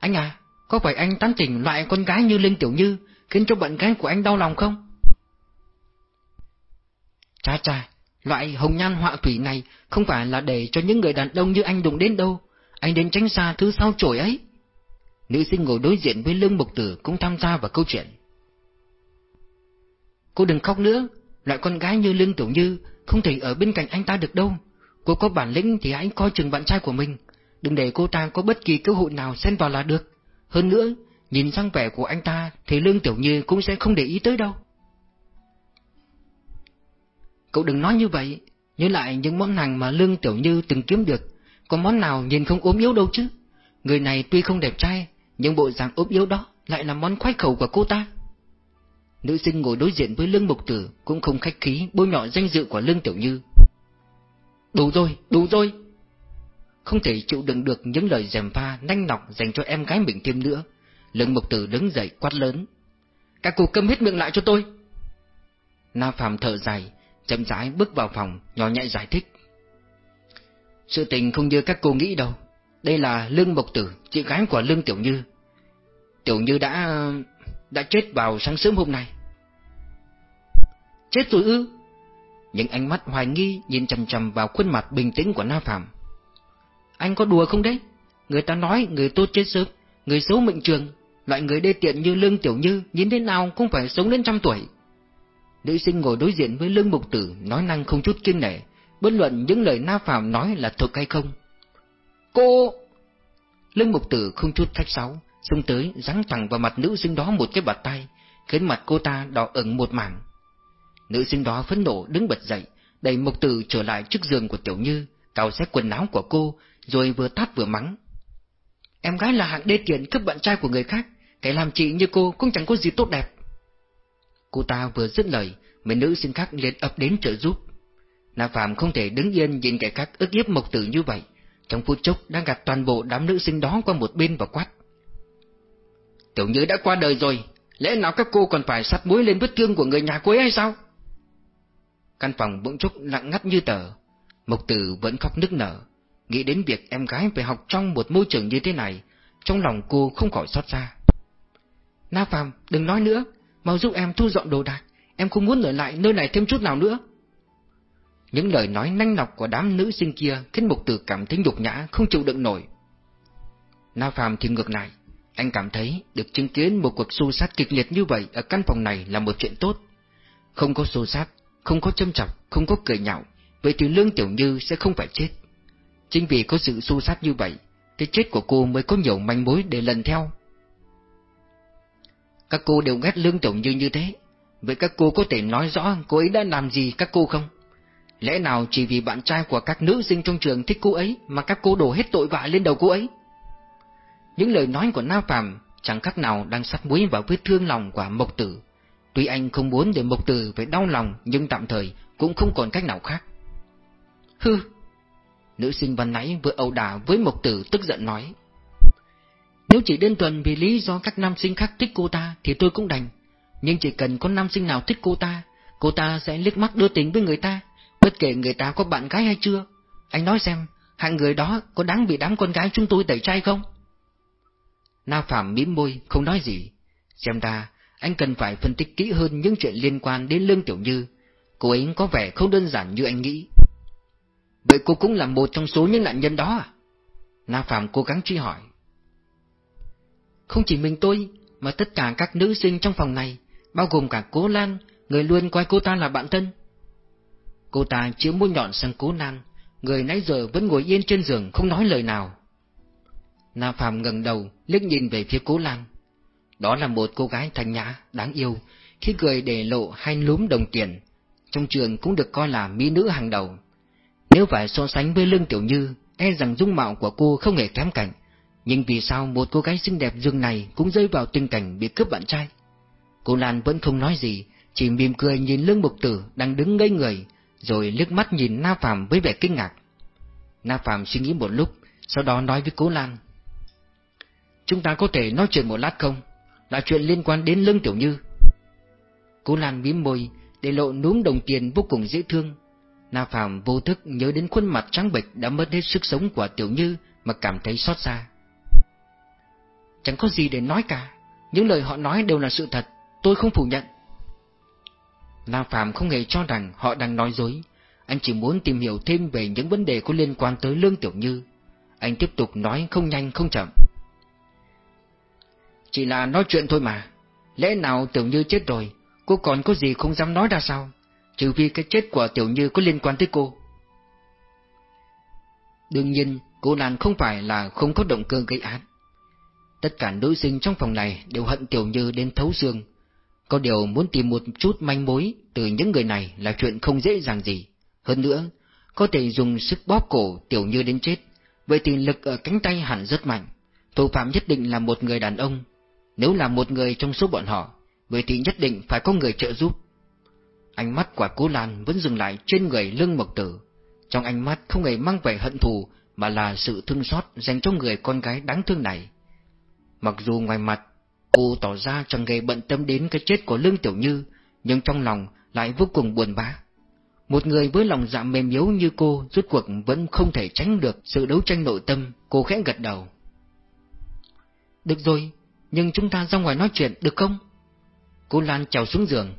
Anh à, có phải anh tán tỉnh loại con gái như linh Tiểu Như khiến cho bạn gái của anh đau lòng không? Cha cha, loại hồng nhan họa thủy này không phải là để cho những người đàn ông như anh đụng đến đâu. Anh đến tránh xa thứ sao chổi ấy. Nữ sinh ngồi đối diện với Lương Mục Tử cũng tham gia vào câu chuyện. Cô đừng khóc nữa, loại con gái như Lương Tiểu Như không thể ở bên cạnh anh ta được đâu. Cô có bản lĩnh thì hãy coi chừng bạn trai của mình, đừng để cô ta có bất kỳ cơ hội nào xen vào là được. Hơn nữa, nhìn sang vẻ của anh ta thì Lương Tiểu Như cũng sẽ không để ý tới đâu. Cậu đừng nói như vậy, nhớ lại những món hàng mà Lương Tiểu Như từng kiếm được, có món nào nhìn không ốm yếu đâu chứ. Người này tuy không đẹp trai, nhưng bộ dạng ốm yếu đó lại là món khoái khẩu của cô ta. Nữ sinh ngồi đối diện với Lương Mục Tử cũng không khách khí bôi nhọ danh dự của Lương Tiểu Như. Đủ rồi, đủ rồi. Không thể chịu đựng được những lời dèm pha nanh nọc dành cho em gái mình thêm nữa. Lương Mục Tử đứng dậy quát lớn. Các cô câm hết miệng lại cho tôi. Na Phạm thở dài, chậm rãi bước vào phòng, nhỏ nhẹ giải thích. Sự tình không như các cô nghĩ đâu. Đây là Lương Mộc Tử, chị gái của Lương Tiểu Như. Tiểu Như đã... đã chết vào sáng sớm hôm nay. Chết rồi ư? Những ánh mắt hoài nghi nhìn chằm chằm vào khuôn mặt bình tĩnh của Na Phạm. Anh có đùa không đấy? Người ta nói người tốt chết sớm, người xấu mệnh trường, loại người đê tiện như Lương Tiểu Như nhìn thế nào cũng phải sống đến trăm tuổi. Nữ sinh ngồi đối diện với Lương Mục Tử nói năng không chút kiêng nể, bất luận những lời Na Phạm nói là thật hay không. Cô... Lương Mục Tử không chút thách sáo, xông tới giáng thẳng vào mặt nữ sinh đó một cái bạt tay, khiến mặt cô ta đỏ ửng một mảng. Nữ sinh đó phẫn nộ đứng bật dậy, đẩy Mục Tử trở lại trước giường của Tiểu Như, cào xé quần áo của cô, rồi vừa tát vừa mắng. Em gái là hạng đê tiện cướp bạn trai của người khác, cái làm chị như cô cũng chẳng có gì tốt đẹp. Cô ta vừa dứt lời, mấy nữ sinh khác liền ập đến trợ giúp. Na Phạm không thể đứng yên nhìn kẻ khác ức hiếp Mộc Tử như vậy, trong phút chốc đang gạt toàn bộ đám nữ sinh đó qua một bên và quát. Tiểu Như đã qua đời rồi, lẽ nào các cô còn phải sắt muối lên vết thương của người nhà cô ấy hay sao? Căn phòng bỗng chốc lặng ngắt như tờ, Mộc Tử vẫn khóc nức nở, nghĩ đến việc em gái phải học trong một môi trường như thế này, trong lòng cô không khỏi xót xa. Na Phạm, đừng nói nữa, mau giúp em thu dọn đồ đạc, em không muốn ở lại nơi này thêm chút nào nữa. Những lời nói nanh nọc của đám nữ sinh kia khiến Mục Tử cảm thấy nhục nhã, không chịu đựng nổi. Na Phạm thì ngược lại, anh cảm thấy được chứng kiến một cuộc xô sát kịch liệt như vậy ở căn phòng này là một chuyện tốt. Không có xô sát, không có châm chọc, không có cười nhạo, vậy thì Lương Tiểu Như sẽ không phải chết. Chính vì có sự xô sát như vậy, cái chết của cô mới có nhiều manh mối để lần theo. Các cô đều ghét Lương Tổng Như như thế, vậy các cô có thể nói rõ cô ấy đã làm gì các cô không? Lẽ nào chỉ vì bạn trai của các nữ sinh trong trường thích cô ấy mà các cô đổ hết tội vạ lên đầu cô ấy? Những lời nói của Na Phạm chẳng khác nào đang sắp muối vào vết thương lòng của Mộc Tử. Tuy anh không muốn để Mộc Tử phải đau lòng nhưng tạm thời cũng không còn cách nào khác. Hư! Nữ sinh văn nãy vừa ẩu đả với Mộc Tử tức giận nói. Nếu chỉ đơn thuần vì lý do các nam sinh khác thích cô ta thì tôi cũng đành. Nhưng chỉ cần có nam sinh nào thích cô ta, cô ta sẽ liếc mắt đưa tình với người ta, bất kể người ta có bạn gái hay chưa. Anh nói xem, hạng người đó có đáng bị đám con gái chúng tôi tẩy chay không? Na Phạm mím môi, không nói gì. Xem ra, anh cần phải phân tích kỹ hơn những chuyện liên quan đến Lương Tiểu Như. Cô ấy có vẻ không đơn giản như anh nghĩ. Vậy cô cũng là một trong số những nạn nhân đó à? Na Phạm cố gắng truy hỏi. Không chỉ mình tôi, mà tất cả các nữ sinh trong phòng này, bao gồm cả cố Lan, người luôn coi cô ta là bạn thân. Cô ta chiếu mũi nhọn sang cố Lan, người nãy giờ vẫn ngồi yên trên giường không nói lời nào. Na Phạm ngẩng đầu, liếc nhìn về phía cố Lan. Đó là một cô gái thanh nhã, đáng yêu, khi cười để lộ hai lúm đồng tiền. Trong trường cũng được coi là mỹ nữ hàng đầu. Nếu phải so sánh với Lương Tiểu Như, e rằng dung mạo của cô không hề kém cạnh. Nhưng vì sao một cô gái xinh đẹp dường này cũng rơi vào tình cảnh bị cướp bạn trai? Cô Lan vẫn không nói gì, chỉ mỉm cười nhìn Lương Mục Tử đang đứng ngây người, rồi liếc mắt nhìn Na Phạm với vẻ kinh ngạc. Na Phạm suy nghĩ một lúc, sau đó nói với cô Lan. Chúng ta có thể nói chuyện một lát không? Là chuyện liên quan đến Lương Tiểu Như. cô Lan mím môi, để lộ núm đồng tiền vô cùng dễ thương. Na Phạm vô thức nhớ đến khuôn mặt trắng bệch đã mất hết sức sống của Tiểu Như mà cảm thấy xót xa. Chẳng có gì để nói cả, những lời họ nói đều là sự thật, tôi không phủ nhận. Na Phạm không hề cho rằng họ đang nói dối, anh chỉ muốn tìm hiểu thêm về những vấn đề có liên quan tới Lương Tiểu Như. Anh tiếp tục nói không nhanh không chậm. Chỉ là nói chuyện thôi mà, lẽ nào Tiểu Như chết rồi, cô còn có gì không dám nói ra sao, trừ vì cái chết của Tiểu Như có liên quan tới cô. Đương nhiên, cô nàng không phải là không có động cơ gây án. Tất cả đối sinh trong phòng này đều hận Tiểu Như đến thấu xương. Có điều muốn tìm một chút manh mối từ những người này là chuyện không dễ dàng gì. Hơn nữa, có thể dùng sức bóp cổ Tiểu Như đến chết, vậy thì lực ở cánh tay hẳn rất mạnh. Thủ phạm nhất định là một người đàn ông. Nếu là một người trong số bọn họ, vậy thì nhất định phải có người trợ giúp. Ánh mắt quả cố Lan vẫn dừng lại trên người lưng mộc tử. Trong ánh mắt không hề mang vẻ hận thù, mà là sự thương xót dành cho người con gái đáng thương này. Mặc dù ngoài mặt, cô tỏ ra chẳng hề bận tâm đến cái chết của Lương Tiểu Như, nhưng trong lòng lại vô cùng buồn bã. Một người với lòng dạ mềm yếu như cô rốt cuộc vẫn không thể tránh được sự đấu tranh nội tâm, cô khẽ gật đầu. Được rồi, nhưng chúng ta ra ngoài nói chuyện được không? Cô Lan trèo xuống giường.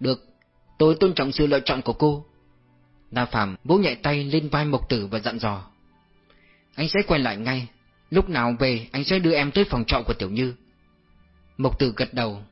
Được, tôi tôn trọng sự lựa chọn của cô. Na Phạm vỗ nhẹ tay lên vai Mộc Tử và dặn dò. Anh sẽ quay lại ngay, lúc nào về anh sẽ đưa em tới phòng trọ của Tiểu Như. Mộc Tử gật đầu,